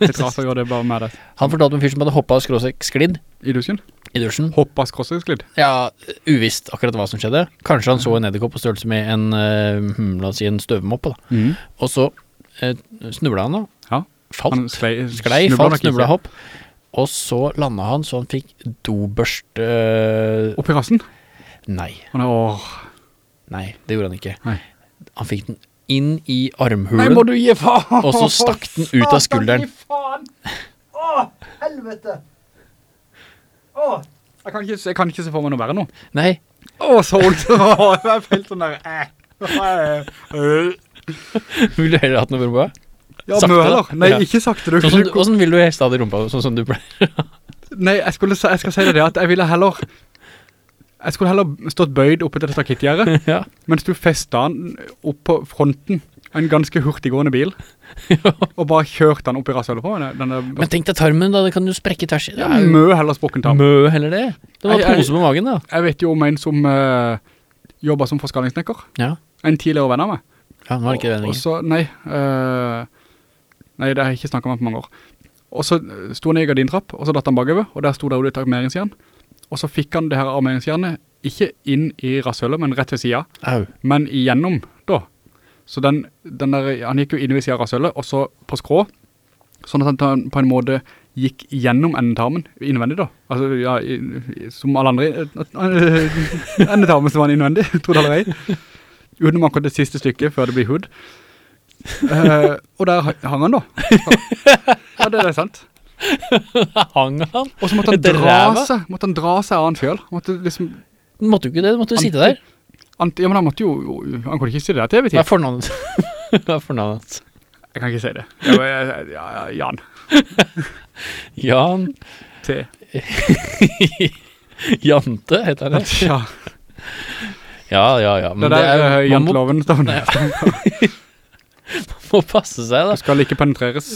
Det rart å gjøre det bare med det. Han fortalte om en fyr som hadde hoppa skråstrek sklidd I dusjen? i dusjen. Hoppa skråstrøksglidd. Ja, uvisst akkurat hva som skjedde. Kanskje han så en edderkopp på størrelse med en, uh, la oss si en støvmoppe, da. Mm. Og så uh, snubla han da. Ja. Falt. Han sklei, Sklei, falt, snubla, hopp. Og så landa han så han fikk dobørste øh, Opp i rassen. Nei, Han åh. nei, det gjorde han ikke. Nei. Han fikk den inn i armhulen. Nei, må du gi faen! og så stakk den ut av skulderen. Gi faen! Åh, helvete! Åh. Jeg kan, ikke, jeg kan ikke se for meg noe verre nå. Nei, Åh, så ondt! Åh, jeg helt sånn der, eh. Ville du heller hatt noe rumpa? Ja, Sakte, møler. Nei, Ja. ikke sakte. Du, Sånn sånn, du, hvordan vil du helst ha det i rumpa, sånn som du pleier? Nei, jeg, skulle, jeg skal si det at jeg ville heller Jeg skulle heller stått bøyd oppe til det stakittgjerdet ja. Mens du festet den opp på fronten av En ganske hurtiggående bil Og bare kjørte den opp i rasshølet på den, Men tenk deg tarmen da, det kan jo sprekke tvers. Ja, Mø heller sprokken tarm mø heller det. Det var Jeg- pose på magen da. Jeg vet jo om en som uh, Jobber som forskalingsnekker, Ja, En tidligere venn av meg ja nå er det ikke det lenger. nei eh, Nei, det har jeg ikke snakket med på mange år. Og så eh, sto han i gardintrapp Og så datt han bakover Og der sto det et armeringsjern Og så fikk han det her armeringsjernet Ikke inn i rasshølet, men rett ved siden Au. Men igjennom da. Så den, den der, han gikk jo inn ved siden av rasshølet Og så på skrå Sånn at han på en måte gikk gjennom endetarmen innvendig da. Altså ja, i, som alle andre eh, Endetarmen som var innvendig, trodde allerede. Utenom akkurat det siste stykket før det blir hud Eh, Og der hang han da Ja, det er sant Hang han? Og så måtte han dra ræva? seg, måtte han dra seg av han fjøl. Måtte liksom, Måtte jo ikke det, måtte jo sitte der. ant, ja, men han måtte jo, han kunne ikke sitte der til evig Hva tid. er fornavnet? Hva er fornavnet? Jeg kan ikke si det. Jeg, jeg, ja, ja, Jan. Jan T. Jante heter han det? Ja, Ja, ja, ja. det Men er det der er, må, janteloven det. må passe seg da. Det skal ikke penetreres.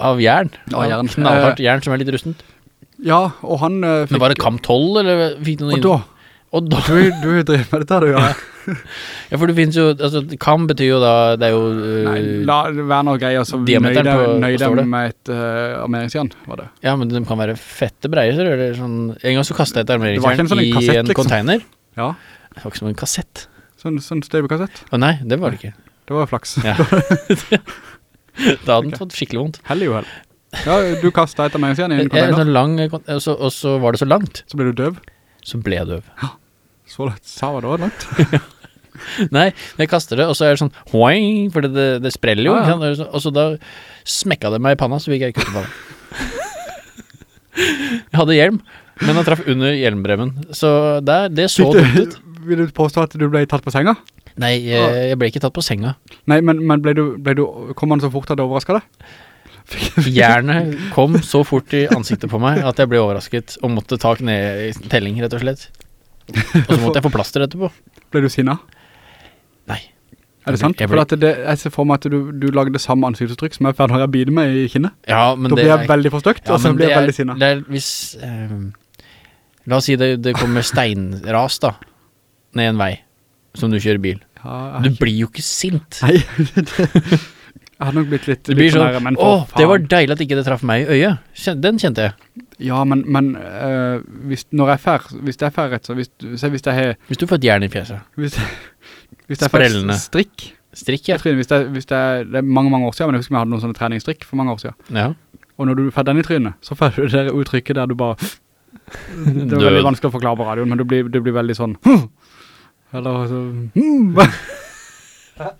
Av jern. Av jern. Knallhardt jern som er litt rustent. Ja, og han uh, Men var det Kam 12, eller fikk du noe Og da, Og da, du, du driver med dette, du, ja. ja, for det finnes jo, altså, Kam betyr jo da, det er jo Nei, øh, la det være noe greier, så på- nøyde på deg med et uh, armeringsjern, var det. Ja, men de kan være fette breiser ser du, eller sånn En gang så kastet jeg et armeringsjern sånn i kassett, en liksom. container. Ja, Det var ikke som en kassett. sånn, sånn støvekassett. Å nei, det var det ikke. Det var flaks. Ja. da hadde den fått skikkelig vondt. Hell i uhell. Ja, du kastet et armeringsjern i en Jeg, container, sånn lang, eh, og så, var det så langt, så ble du døv. så ble jeg døv. Ja, Så sa det var langt. Nei, jeg kaster det, og så er det sånn Hoing, for det, det, spreller jo, Ja, ja. Og så- da smekka det meg i panna, så fikk jeg kutte det. jeg hadde hjelm, men han traff under hjelmbremmen, så der, det så dumt ut. vil du påstå at du ble tatt på senga? Nei, jeg, jeg ble ikke tatt på senga. Nei, men, men ble du, ble du, kom han så fort at det overrasket deg? Jernet kom så fort i ansiktet på meg at jeg ble overrasket og måtte ta kne i telling, rett og slett. Og så måtte jeg få plaster etterpå. Ble du sinna? Nei. Er det sant? For det, jeg ser for meg at du, du lagde samme ansiktsuttrykk som jeg ferdig har jeg bider meg i kinnet. Ja, men Da det blir er- jeg veldig forstøkt, Ja, og så blir jeg er- veldig sinna. Det er hvis ehm, La oss si det, det kommer steinras, da, ned en vei, som du kjører bil. Ja, Du blir jo ikke sint. nei, det, jeg hadde nok blitt litt, Det litt sånn nære, men for, Åh, faen. det var deilig at ikke det traff meg i øyet. Den kjente jeg. Ja, men, men eh, hvis, når jeg fær, hvis det er færret, så hvis, se hvis jeg har, Hvis du får et jern i fjeset. hvis, hvis det er Sprellende. strikk, Strikk, ja. jeg tror hvis det, hvis jeg, det er mange, mange år siden, men jeg husker vi hadde noen sånne treningsstrikk for mange år siden. ja. Og når du får den i trynet, så får du det uttrykket der du bare, det er veldig vanskelig å forklare på radioen, men du blir, du blir veldig sånn, eller så,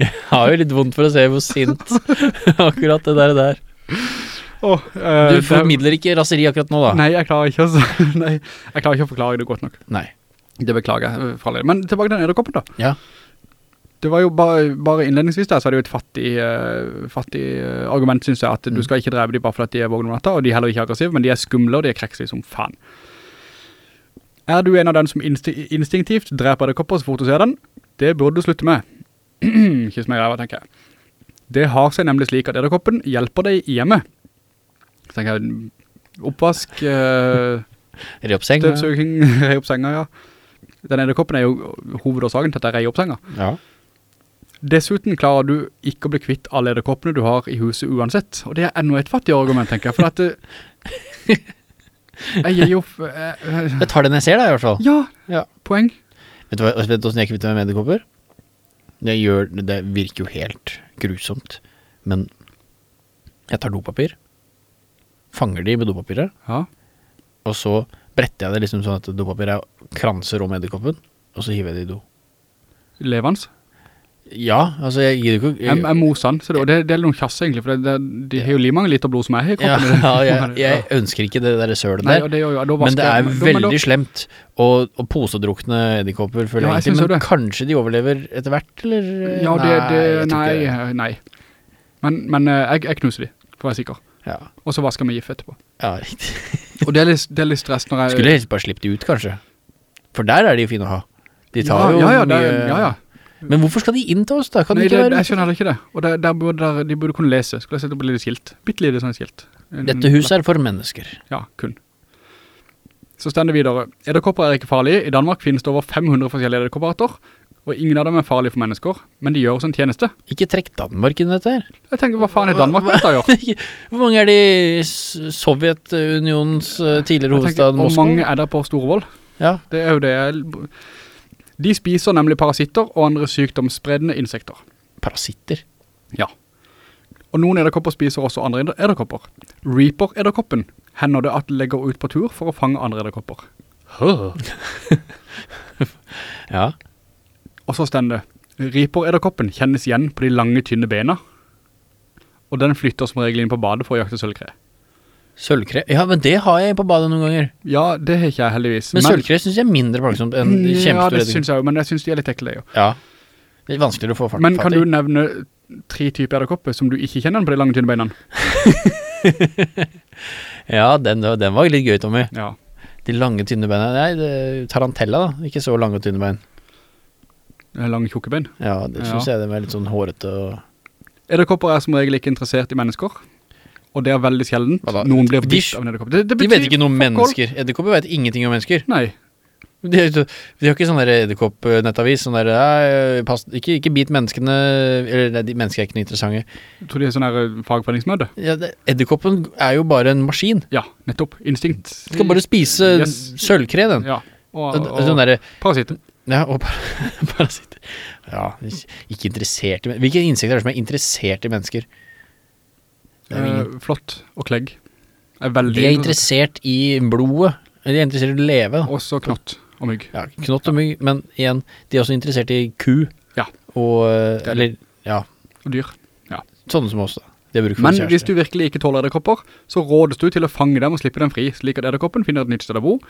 Jeg har jo litt vondt for å se hvor sint akkurat det der. der. Oh, uh, Du formidler ikke raseri akkurat nå, da. Nei, jeg klarer ikke å, nei, jeg klarer ikke å forklare det godt nok. Nei. Det beklager jeg, for alle. Men tilbake til den edderkoppen da. Ja. Det var jo bare, bare innledningsvis der, så er det jo et fattig, uh, fattig eh, argument, synes jeg, at du Mm. skal ikke drepe dem bare for at de er vågne om natta, og de er heller ikke aggressive, men de er skumle, og de er krekslige som faen. Er du en av dem som insti instinktivt dreper edderkopper så fort du ser den? Det burde du slutte med. Kyss meg ræva, tenker jeg. Det har seg nemlig slik at edderkoppen hjelper deg hjemme. Så tenker jeg, oppvask, eh, rei opp senga. støvsuging, rei opp senga, ja. Den edderkoppen er jo hovedårsaken til at jeg reier opp senga. Ja. Dessuten klarer du ikke å bli kvitt alle edderkoppene du har i huset uansett. Og det er enda et fattig argument, tenker jeg. For at det, jeg gir jo... Jeg tar den jeg ser da, i hvert fall. Ja, Ja. poeng. Vet du hva, vet du hvordan jeg kvitter meg med edderkopper? Det, gjør, det virker jo helt grusomt, men jeg tar dopapir, fanger de med dopapiret, Ja, og så bretter jeg det liksom sånn at dopapiret kranser om edderkoppen, og så hiver jeg det i do. levende. Ja, altså jeg gir ikke... Jeg, jeg moser den, så det, det, det er noen kjasse egentlig, for det, det, de har jo like mange liter blod som jeg har i ja, kroppen. ja, jeg, jeg ønsker ikke det der sølet der, Nei, jo, men det er veldig da- slemt å, å posedrukne edderkopper, føler Ja, jeg egentlig, men kanskje de overlever etter hvert, eller? Ja, det, nei, eh, nei. Men, men eh, jeg, jeg knuser de, for å være sikker. Ja, Og så vasker vi med gif etterpå. ja, riktig. Og det er litt, det er litt stress når jeg... Skulle helst bare slippe de ut, kanskje. For der er de jo fine å ha. De tar ja, jo ja, ja, mye... er- ja, ja. Men hvorfor skal de inn til oss da? Kan Nei, de det, være... jeg skjønner heller ikke det. Og der, der burde, der, de burde kunne lese. Skulle jeg sette opp et lite skilt. Bittelite sånn skilt. En- Dette huset er for mennesker. Ja, kun. Så stender vi videre. Edderkopper er ikke farlige. I Danmark finnes det over 500 forskjellige edderkopperater, Og ingen av dem er farlige for mennesker. Men de gjør oss en tjeneste. Ikke trekk Danmark inn dette her. Jeg tenker, hva faen er Danmark med dette gjør? Hvor mange er de i Sovjetunionens eh, tidligere hovedstad Moskva? Hvor mange er der på Storvold? Ja, Det er jo det jeg... De spiser nemlig parasitter og andre sykdomsspredende insekter. parasitter. Ja. Og noen edderkopper spiser også andre edderkopper. Reaper-edderkoppen hender det at legger ut på tur for å fange andre edderkopper. Ja. Og så stender det, Reaper-edderkoppen kjennes igjen på de lange, tynne bena. og den flytter som regel inn på badet for å jakte sølvkre. Sølvkre? Ja, men det har jeg på badet noen ganger. Ja, det har ikke jeg heldigvis. Men, sølvkre synes jeg er mindre plagsomt enn Mm, Ja, det synes jeg jo, men jeg synes de er litt ekle, jo. Ja. Det er vanskeligere å få fattig Men kan du nevne tre typer edderkopper som du ikke kjenner på de lange, tynne beina? Ja, den, den var litt gøy, Tommy. Ja. De lange, tynne beina. Nei, det, tarantella, da. Ikke så lange og tynne bein. Lange, tjukke bein. Ja, det Ja. synes jeg det er litt sånn hårete og Edderkopper er som regel ikke interessert i mennesker. Og det er veldig sjeldent. Hva da? Noen blir De- bitt av en edderkopp. Det, det De vet ikke noe om mennesker. Edderkopper vet ingenting om mennesker. Nei. De, har- de har ikke sånn der edderkopp-nettavis. Sånn der «Nei, pass, ikke, ikke bit menneskene Eller nei, de mennesker er ikke noe interessante. Jeg tror de er sånn her eh, fagforeningsmøte. Ja, det- Edderkoppen er jo bare en maskin. Ja, nettopp. Instinkt. Den skal bare spise Yes. sølvkre, den. Ja. Og, Og, og, sånn derre parasitter. Ja, og par parasitter. Ja, ikke interessert i men- Hvilke insekter er det som er interessert i mennesker? Det er jo ingen. Eh, flott og klegg. Er veldig De er interessert. i blodet. De er interessert i å leve. Også knott og mygg. Ja, knott og mygg, men igjen, de er også interessert i ku. Ja. Og eh, er Eller, ja, Og dyr. sånne som oss, da. Men hvis du virkelig ikke tåler edderkopper, så rådes du til å fange dem og slippe dem fri, slik at edderkoppen finner et nytt sted å bo.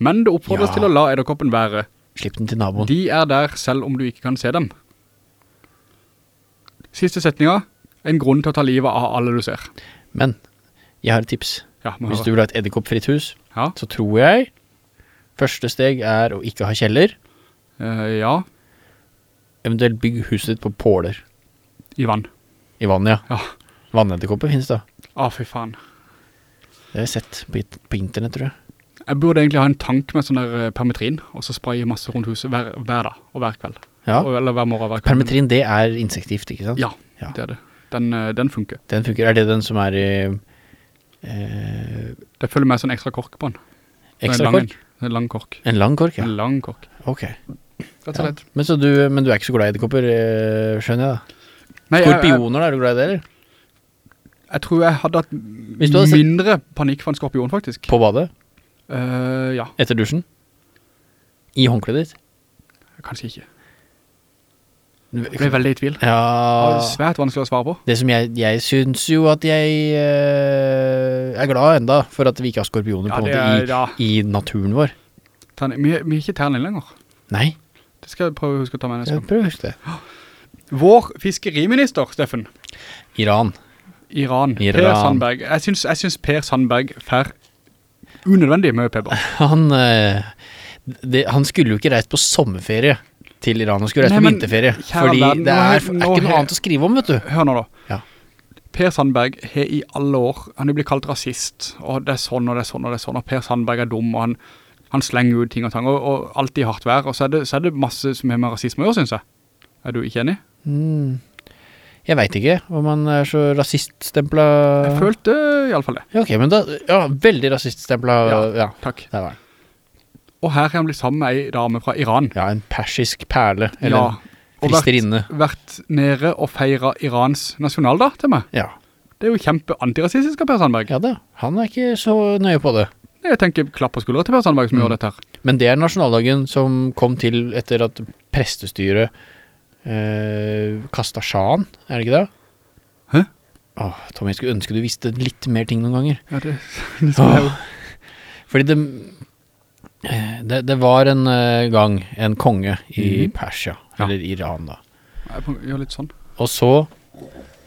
Men det oppfordres Ja. til å la edderkoppen være. Slipp den til naboen. De er der selv om du ikke kan se dem. Siste setninga. En grunn til å ta livet av alle du ser. Men jeg har et tips. Ja, Hvis du vil ha et edderkoppfritt hus, Ja. så tror jeg første steg er å ikke ha kjeller. Uh, ja, Eventuelt bygg huset ditt på påler. i vann. I vann, ja. Ja. Vannedderkopper finnes da. Å, fy faen. Det har jeg sett på, på internett, tror jeg. Jeg burde egentlig ha en tank med sånn der eh, permetrin, og så spraye masse rundt huset hver, hver dag og hver kveld. Ja. Og, eller hver morgen og hver kveld. Permetrin, det er insektgift, ikke sant? Ja, Ja. det er det. Den, eh, den funker. Den funker. Er det den som er i eh, Det følger med sånn ekstra kork på den. ekstra En lang kork? En, en lang kork. En lang kork, ja. En lang kork. Ok. Rett og Ja. Men, så du, men du er ikke så glad i edderkopper, eh, skjønner jeg da? Nei, jeg, jeg, Skorpioner, er du glad i det, eller? jeg tror jeg hadde hatt hadde mindre panikk for en skorpion, faktisk. På badet? Uh, ja, Etter dusjen? I håndkledet ditt? kanskje ikke. Jeg ble veldig i tvil. Ja Det er svært vanskelig å svare på. Det som jeg, jeg syns jo at jeg eh, er glad enda for at vi ikke har skorpioner Ja, på en det måte er, ja. i, i naturen vår. Tern- Vi, vi er ikke terning lenger. Nei, Det skal jeg prøve å huske å ta med neste jeg gang. prøver å huske det. Vår fiskeriminister, Steffen, Iran. Iran, Iran. Per Sandberg. Jeg synes, jeg synes Per Sandberg fær unødvendig mye pepper. Han, eh, det, han skulle jo ikke reist på sommerferie til Iran, og skulle reise Nei, på vinterferie. Fordi verden, det er, er ikke noe annet å skrive om, vet du. Hør nå da. Ja. Per Sandberg har i alle år, han er blitt kalt rasist, og det er sånn og det er sånn og det er sånn, og Per Sandberg er dum, og han, han slenger ut ting og tang, og, og alltid hardt vær, og så er, det, så er det masse som har med rasisme å gjøre, synes jeg. Er du ikke enig? Mm. Jeg veit ikke om han er så rasiststempla Jeg følte i alle fall det. Ja, ok, men da Ja, veldig rasiststempla. Ja, Ja. ja Takk. der var han. Og her har han blitt sammen med ei dame fra Iran. Ja, en persisk perle. Eller ja. en Og vært, vært nede og feiret Irans nasjonaldag til meg. Ja. Det er jo kjempe antirasistisk av Per Sandberg. ja det, Han er ikke så nøye på det. Jeg tenker klapp på skuldra til Per Sandberg som Mm. gjør dette her. Men det er nasjonaldagen som kom til etter at prestestyret eh, kastet sjaen, er det ikke det? Hæ? Åh, Tommy, jeg skulle ønske du visste litt mer ting noen ganger. Ja, det, det Fordi det, det Det var en eh, gang en konge i Mhm. Persia, Ja. eller Iran, da. Ja, litt sånn. Og så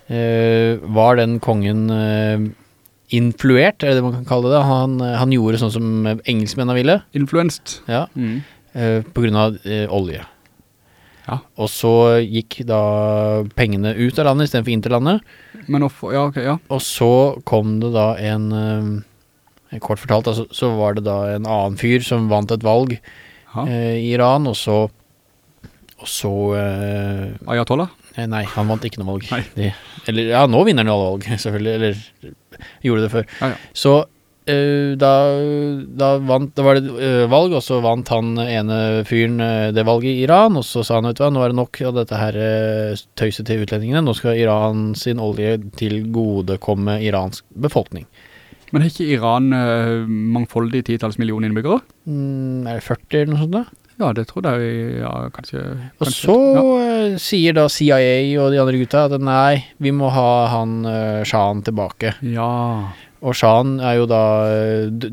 eh, var den kongen eh, influert, er det det man kan kalle det? Han, eh, han gjorde sånn som engelskmennene ville, Influenced. ja, Mm. eh, på grunn av eh, olje. Ja. Og så gikk da pengene ut av landet istedenfor inn til landet. Men off, ja, ok, ja. Og så kom det da en eh, Kort fortalt, altså, så var det da en annen fyr som vant et valg eh, i Iran, og så Og så eh, Ayatollah. Eh, Nei, han vant ikke noe valg. De, eller, ja, nå vinner han jo alle valg, selvfølgelig. Eller gjorde det før. Ja, ja. Så eh, da, da, vant, da var det eh, valg, og så vant han ene fyren eh, det valget i Iran. Og så sa han, vet du hva, nå er det nok av dette her eh, tøyset til utlendingene. Nå skal Iran sin olje til gode komme iransk befolkning. Men har ikke Iran uh, mangfoldig titalls millioner innbyggere? Mm, er det 40 eller noe sånt da? Ja, det tror jeg, ja, kanskje. Og kanskje så ja. eh, sier da CIA og de andre gutta at nei, vi må ha han uh, Shahen tilbake. Ja, Og Shahen er jo da eh,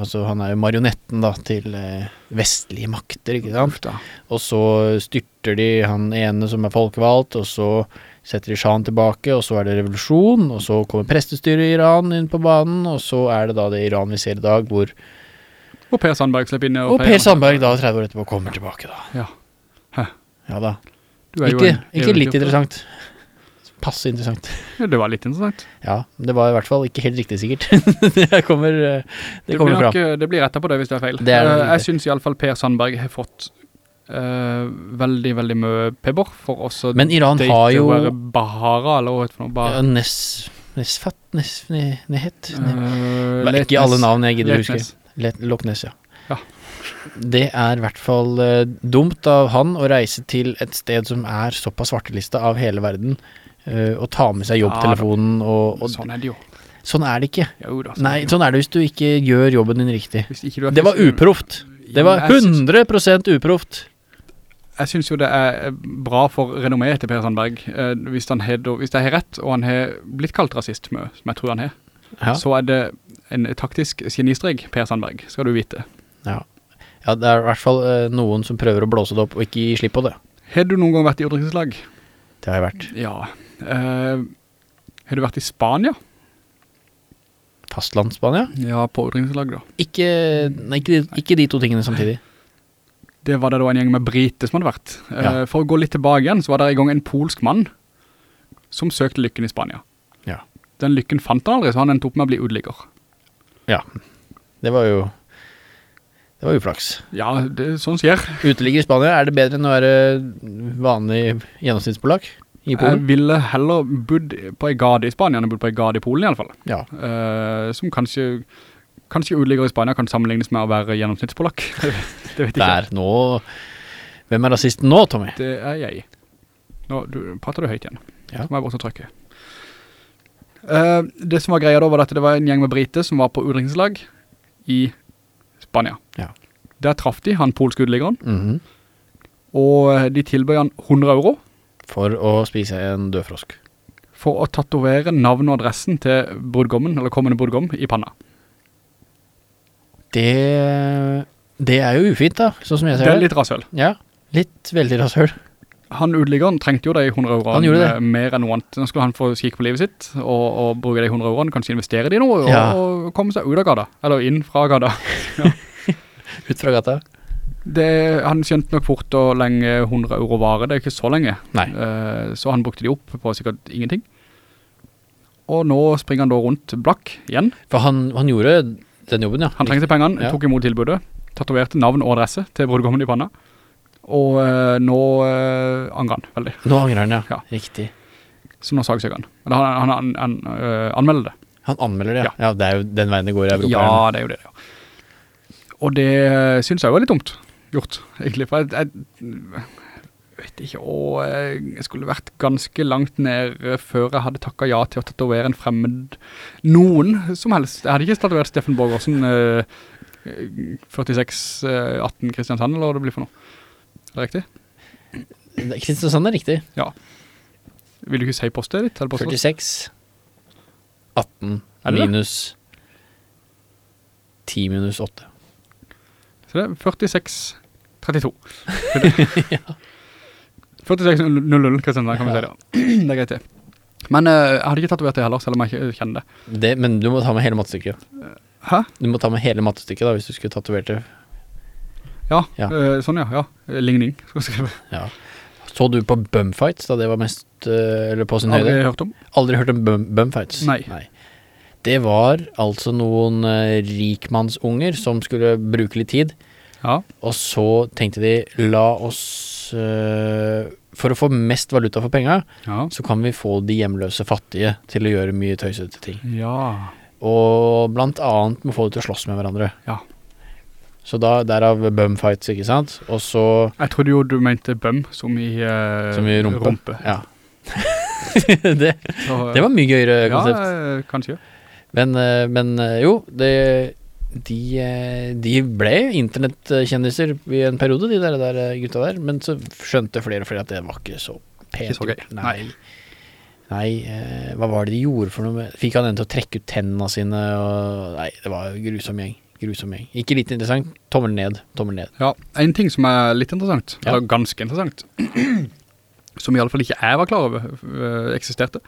Altså, han er jo marionetten da til eh, vestlige makter, ikke sant? Og så styrter de han ene som er folkevalgt, og så setter Ishan tilbake, og så er det revolusjon, og så kommer prestestyret i Iran inn på banen, og så er det da det Iran vi ser i dag, hvor Og Per Sandberg slipper inn. Og og Per Sandberg da 30 år etterpå kommer tilbake, da. Ja. Hæ. Ja da. Ikke, ikke litt interessant. Passe interessant. Ja, det var litt interessant. Ja, det var i hvert fall ikke helt riktig, sikkert. det kommer, eh, det Det, kommer blir fram. nok, eh, det blir rettet på det hvis det er feil. Det er nok Eh, jeg syns iallfall Per Sandberg har fått eh, veldig, veldig mye pebor for også Men Iran har jo Bahara, eller hva heter det for noe? Nesfat, Nes, ne, Nehet ne, Eh, Vel, Ikke alle navn jeg gidder å huske. Loknes Loch Ness, ja. Ja. Det er i hvert fall uh, dumt av han å reise til et sted som er såpass svartelista av hele verden, uh, og ta med seg jobbtelefonen og, og Sånn er det jo. Sånn er det ikke. Jo da. sånn Nei, det sånn er det hvis du ikke gjør jobben din riktig. Det var uproft. Det var Ja, jeg syns- 100 uproft. Jeg synes jo det er bra for renommeet til Per Sandberg. Eh, hvis, han har, hvis jeg har rett, og han har blitt kalt rasist, med, som jeg tror han har, Ja. så er det en taktisk genistreg, Per Sandberg, skal du vite. Ja. ja, det er i hvert fall eh, noen som prøver å blåse det opp og ikke gi slipp på det. Har du noen gang vært i idrettslag? Det har jeg vært. Ja. Eh, har du vært i Spania? Fastlandsspania? Ja, på idrettslag da. Ikke, nei, ikke, de- ikke de to tingene samtidig. Det var det da en gjeng med briter som hadde vært. Ja. Uh, For å gå litt tilbake igjen, så var det i gang en polsk mann som søkte lykken i Spania. Ja. Den lykken fant han aldri, så han endte opp med å bli utligger. Ja. Det var jo Det var uflaks. Ja, det, sånn skjer. Uteligger i Spania, er det bedre enn å være vanlig gjennomsnittspolakk i Polen? Jeg ville heller bodd på en gade i Spania enn bodd på en gade i Polen i alle fall. Ja. Uh, som kanskje, kanskje utligger i Spania kan sammenlignes med å være gjennomsnittspolakk. det vet jeg ikke. Der, nå Hvem er rasisten nå, Tommy? Det er jeg. Nå du, prater du høyt igjen. Ja. Så må jeg bort og trykke. Uh, det som var greia da var at det var en gjeng med briter som var på utdrikningslag i Spania. Ja. Der traff de han polske uteliggeren. Mm -hmm. og de tilbød han 100 euro For å spise en død frosk. for å tatovere navn og adressen til brudgommen, eller kommende brudgom, i panna. Det Det er jo ufint, da, sånn som jeg ser Det Det er litt rasøl. Ja. Litt veldig rasshøl. Han utliggeren trengte jo de 100 euroene Han gjorde det. eh, mer enn noe annet. Nå skulle han få kikk på livet sitt, og, og bruke de 100 euroene, kanskje investere de nå noe, og, Ja. og komme seg ut av gata, eller inn fra gata. Ut fra gata. Det, han skjønte nok fort og lenge 100 euro vare, det er ikke så lenge. Nei. Eh, så han brukte de opp på sikkert ingenting. Og nå springer han da rundt blakk igjen. For han, han gjorde den jobben, ja. Han trengte pengene, Ja. tok imot tilbudet, tatoverte navn og adresse til brudgommen i panna. Og eh, nå eh, angrer han veldig. Nå angrer han, ja. Ja. Riktig. Så nå sagsøker han. Han, han, han, han øh, anmelder det. Han anmelder det, ja. Ja. Det er jo den veien det går i Europa. Ja, det er jo det, ja. Og det eh, synes jeg var litt dumt gjort, egentlig. For jeg, jeg vet ikke, og jeg skulle vært ganske langt ned eh, før jeg hadde takket ja til å tatovere en fremmed noen som helst. Jeg hadde ikke tatovert Steffen Borgårdsen, eh, 46 eh, 18 Kristiansand, eller hva det blir for noe. Er det riktig? Kristiansand er riktig. Vil du ikke si postet ditt? eller 46 18 Er det det? minus 10 minus 8. Så det er 46 32. 46 00 da kan vi si det. Det er greit det. Men eh, jeg hadde ikke tatovert det heller, selv om jeg ikke kjenner det. det. Men du må ta med hele mattestykket. Hæ? Du må ta med hele mattestykket da, hvis du skulle tatovert det. Ja, Ja. eh, sånn ja, ja. Ligning, skal jeg skrive. Ja. Så du på bumfights da det var mest, eh, eller på sin Aldri høyde? hørt om. Aldri hørt om bum, bumfights? Nei. Det var altså noen eh, rikmannsunger som skulle bruke litt tid, Ja, og så tenkte de, la oss, eh, for å få mest valuta for penga, ja. så kan vi få de hjemløse fattige til å gjøre mye tøysete ting. Ja, Og blant annet må få dem til å slåss med hverandre. Ja. Så da, derav bumfights, ikke sant? Og så, jeg trodde jo du mente bum, som i, eh, som i rumpe. Ja. det, Så, det var mye gøyere konsept. Ja, kanskje. Men, eh, men eh, jo, det, de, eh, de ble internettkjendiser i en periode, de der, der eh, gutta der. Men så skjønte flere og flere at det var ikke så pent. Gjort. Nei. Nei, eh, hva var det de gjorde for noe? med- Fikk han en til å trekke ut tennene sine? Og, nei, det var grusom gjeng. Grusom gjeng. Ikke litt interessant. Tommel ned. Tommel ned. Ja, en ting som er litt interessant, Ja. eller ganske interessant, som i alle fall ikke jeg var klar over eksisterte,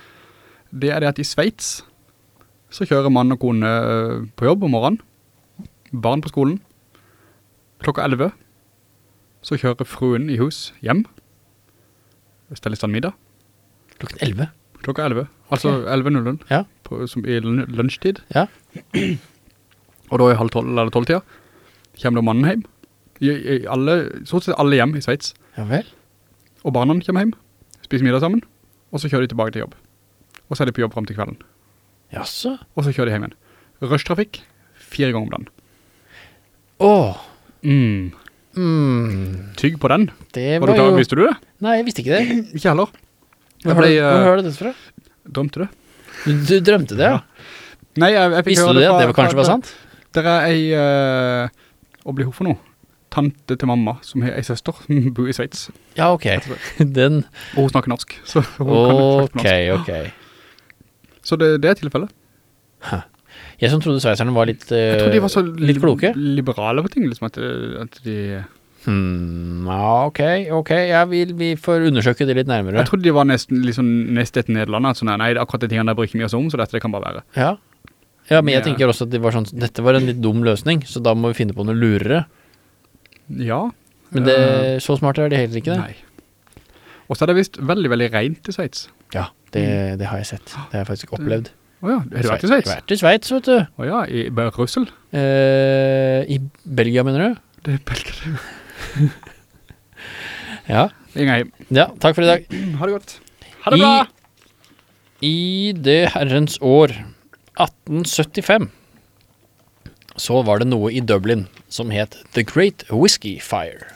det er det at i Sveits så kjører mann og kone på jobb om morgenen, barn på skolen, klokka 11, så kjører fruen i hus hjem, steller stand middag, Klokka 11? klokka 11, altså 11.00 Ja. på, som i lunsjtid, Ja. og da i halv tolv eller tolv tida, kommer da mannen hjem, I, i alle, stort sett alle hjem i Schweiz. Ja vel. Og barna kommer hjem, spiser middag sammen, og så kjører de tilbake til jobb. Og så er de på jobb frem til kvelden. Jaså? Og så kjører de hjem igjen. Rushtrafikk, fire ganger om dagen. Åh. Mm. Mm, Tygg på den. det Var var du klar, jo visste du det? Nei, jeg visste ikke det. Ikke heller. Hvor hører ble, du- det eh, fra? drømte det. Du, drømte det, ja? Nei, jeg, jeg fikk Visste høre du det? fra- det var kanskje var sant? Der er ei, uh, å bli for noe, tante til mamma, som har ei søster, som bor i Sveits. Ja, ok. Den Og hun snakker norsk. Så, hun kan Ok, norsk. ok. så det, det er tilfellet. Jeg som trodde sveiserne var litt Jeg tror de var så eh, litt kloke. liberale på ting, liksom, at, at de... Hmm, ja, ok, ok. Ja, vi, vi får undersøke det litt nærmere. Jeg trodde de var nesten liksom, nest etter Nederland, altså nei, akkurat de tingene der bruker mye vi oss om, så dette det kan bare være. Ja. ja, men jeg Ja. tenker også at det var sånn, dette var en litt dum løsning, så da må vi finne på noe lurere. Ja. Men det, eh, så smart er det heller ikke det. Nei. Og så er det vist veldig, veldig rent i Schweiz. Ja, det, det har jeg sett. Det har jeg faktisk opplevd. Åja, har du vært i Sveits? Vært i Schweiz, vet du. Åja, i Brussel? Eh, I Belgia, mener du? Det er Belgia. det. Ja. Ingeheim. ja. Takk for i dag. Ha det godt. Ha det bra! I det herrens år 1875 så var det noe i Dublin som het The Great Whisky Fire.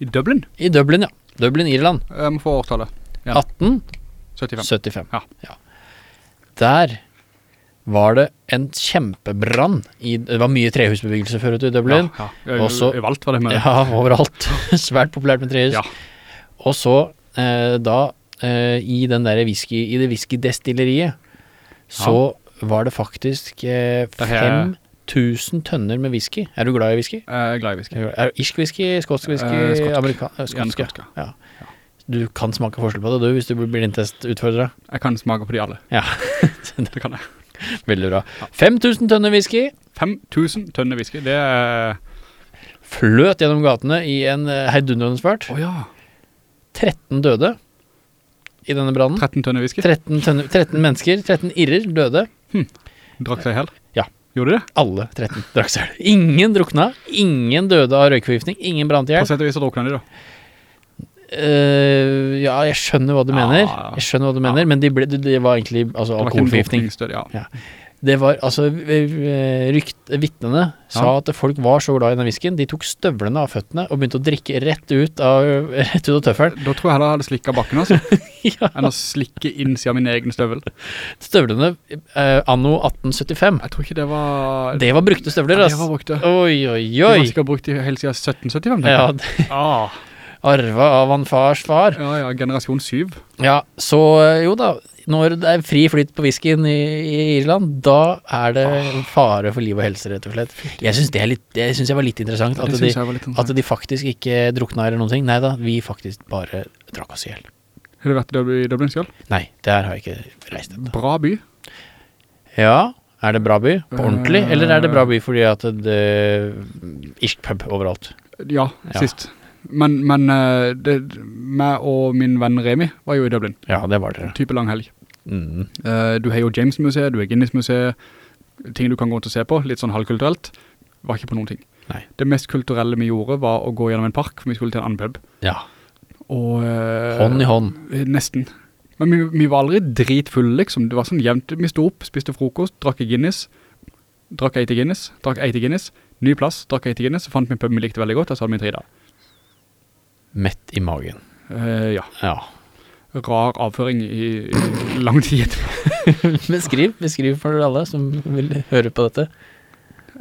I Dublin? I Dublin, ja. Dublin, Irland. Jeg må få årtallet. Ja. 75. 1875. Ja. Der var det en kjempebrann i Det var mye trehusbebyggelse før ute i Dublin. Ja, ja. Valt var det med. Ja, overalt. Svært populært med trehus. Ja. Og så, eh, da, eh, i den der whisky, i det whiskydestilleriet, så var det faktisk eh, Der har 5000 tønner med whisky. Er du glad i whisky? Jeg er glad i whisky. Er er irsk whisky, skotsk whisky, Eh, skotsk. amerikansk? eh, skotsk? ja. Du kan smake forskjell på det, du, hvis du blir din test utfordret. Jeg kan smake på de alle. Ja, Det kan jeg. veldig bra. 5000 tønner whisky 5000 tønner whisky, det er... fløt gjennom gatene i en eh, heidundrende fart. Åja, 13 døde i denne brannen. 13 tønner whisky. 13, tønne, 13 mennesker, 13 irrer døde. Drakk seg hel. Ja. Gjorde de det? Alle 13 drakk seg øl. Ingen drukna, ingen døde av røykforgiftning, ingen brant i På hjel. sett og vis drukna de da. Eh, ja, jeg skjønner hva du Ja, mener. Jeg skjønner hva du mener, men de ble, det, det var egentlig altså, Det alkoholforgiftning. Ja. ja. Det var, altså, rykt, Vittnene sa at folk var så glad i den whiskyen. De tok støvlene av føttene og begynte å drikke rett ut av, rett ut av tøffelen. Da tror jeg heller jeg hadde slikket bakken, altså. ja. Enn å slikke inn siden min egen støvel. Støvlene uh, anno 1875. Jeg tror ikke det var... Det var brukte støvler, Ja, det var brukte. Oi, oi, De var oi. sikkert brukt helt siden 1775. Ja, det- Ah, arva av han fars far. ja, ja, generasjon syv. Ja, så eh, jo da, når det er fri flytt på whiskyen i, i Irland, da er det fare for liv og helse, rett og slett. Jeg syns det, er det synes jeg var litt interessant, at de, synes litt at de faktisk ikke drukna eller noen ting. Nei da, vi faktisk bare drakk oss i hjel. Har du vært i Dublin- selv? Nei, der har jeg ikke reist ennå. Bra by. Ja, er det bra by på ordentlig, Eh. eller er det bra by fordi at det Irsk pub overalt? Ja, Ja. Men, men eh, det, meg og min venn Remi var jo i Dublin. Ja, det var det. Type lang helg. Mm. Eh, du har jo James-museet, du har Guinness-museet, ting du kan gå rundt og se på, litt sånn halvkulturelt. Var ikke på noen ting. Nei. Det mest kulturelle vi gjorde var å gå gjennom en park, for vi skulle til en annen pub. Ja, Og, eh, hånd i hånd. Nesten. Men vi, vi var aldri dritfulle, liksom. Det var sånn jevnt. Vi stod opp, spiste frokost, drakk i Guinness, drakk ei til Guinness, drakk ei til Guinness, ny plass, drakk ei til Guinness, så fant vi en pub vi likte veldig godt, og så hadde vi tre da. Mett i magen. Eh, ja, Ja. rar avføring i, i lang tid. Beskriv, beskriv for alle som vil høre på dette.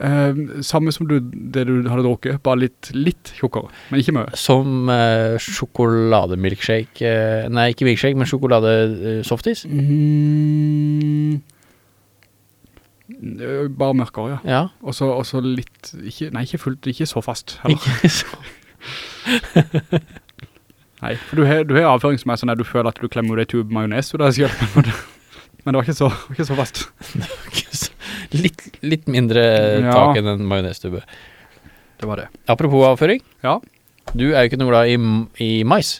Eh, samme som du, det du hadde drukket, bare litt, litt tjukkere, men ikke mye. Som eh, sjokolademilkshake eh, Nei, ikke milkshake, men sjokoladesoftis. Mm, eh, bare mørkere, ja. Ja. Og så litt, ikke, nei, ikke fullt, ikke så fast. heller. Ikke så Nei, for du har, du har avføring som er sånn at du føler at du klemmer deg tube majones men det, men det var ikke så, ikke så fast. litt, litt mindre Ja. tak enn en majonestube. Det var det. Apropos avføring. Ja. Du er jo ikke noe glad i, i mais.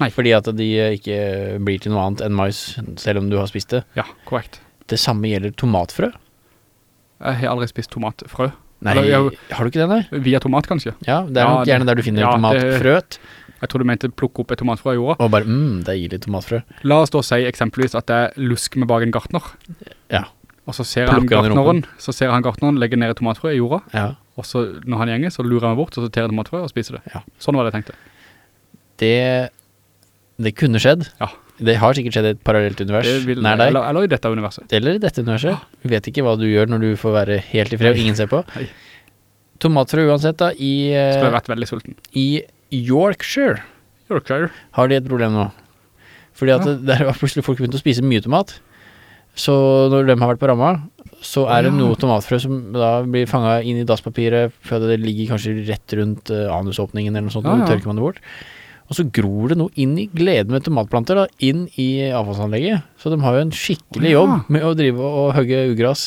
Nei. Fordi at de eh, ikke blir til noe annet enn mais, selv om du har spist det. Ja, korrekt. Det samme gjelder tomatfrø. Jeg har aldri spist tomatfrø. Nei, Eller, jeg- har du ikke det, nei? Via tomat, kanskje. Ja, det er Ja, nok gjerne der du finner ja, det- tomatfrøet. Jeg tror du mente plukke opp et tomatfrø i jorda. Og bare, mm, deilig tomatfrø. La oss da si eksempelvis at jeg lusker med bak en gartner. Ja. Og så ser han Plukker han gartneren, så ser han gartneren legge ned et tomatfrø i jorda, Ja. og så når han gjenger, så lurer han meg bort, og så tar han tomatfrø og spiser det. Ja. Sånn var det jeg tenkte. Det, det kunne skjedd. Ja. Det har sikkert skjedd et parallelt univers vil, nær deg. eller, eller i dette universet. Eller i dette universet. Vi vet ikke hva du gjør når du får være helt i fred og ingen ser på. Tomatfrø uansett da, i, Skulle eh, vært veldig sulten. i Yorkshire Yorkshire. har de et problem nå. Fordi at Ja. der har plutselig folk begynt å spise mye tomat. Så når de har vært på ramma, så er det noe tomatfrø som da blir fanga inn i dasspapiret, at det ligger kanskje rett rundt eh, anusåpningen eller noe sånt, Ja, ja. og tørker man det bort. Og så gror det noe inn i gleden med tomatplanter da, inn i avfallsanlegget. Så de har jo en skikkelig ja. jobb med å drive og hogge ugras.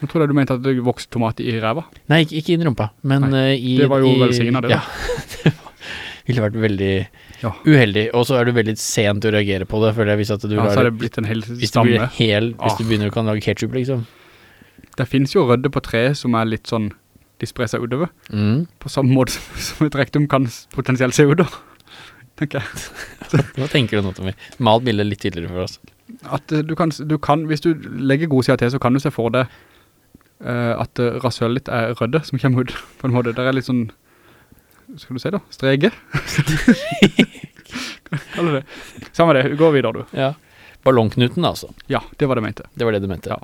Nå tror jeg du mente at det vokste tomat i ræva. Nei, ikke, ikke inn i rumpa, men Nei, eh, i det var jo i, velsignet, det. Ja, det ville vært veldig Ja. uheldig. Og så er du veldig sent å reagere på det, føler jeg, hvis at du Ja, lar så er det blitt en hel Hvis du hel, hvis Ah. du begynner å kan lage ketchup, liksom. Det finnes jo rødde på tre som er litt sånn, de sprer seg utover. Mm. På samme måte som- et rektum kan potensielt se ut da. Tenker jeg. Hva tenker du nå, Tommy? Mal bildet litt tydeligere for oss. At eh, du kan, du kan, hvis du legger god sida til, så kan du se for deg uh, at uh, rasølet litt er rødde som kommer ut på en måte. Der er litt sånn, skal du si da, strege? Kaller det. Samme det, gå videre du. Ja. Ballongknuten, altså. Ja, det var det mente. Det var det du mente. Ja.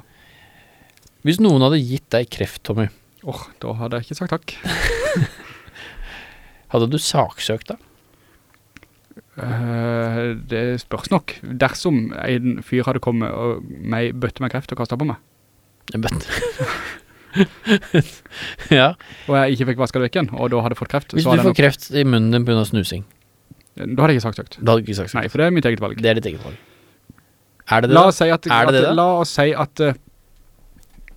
Hvis noen hadde gitt deg kreft, Tommy, Åh, da hadde jeg ikke sagt takk. hadde du saksøkt da? Eh, det spørs nok. Dersom en fyr hadde kommet og meg bøtte meg kreft og kastet på meg, Men Ja. og jeg ikke fikk vasket det vekk og da hadde jeg fått kreft, Hvis så du får får kreft i munnen din på snusing, av snusing? da hadde jeg ikke sagt søkt. da hadde ikke sagt søkt. Nei, for det er mitt eget valg. Det er ditt eget valg. Er det det, La oss si at, det at, det da? La oss si at, eh,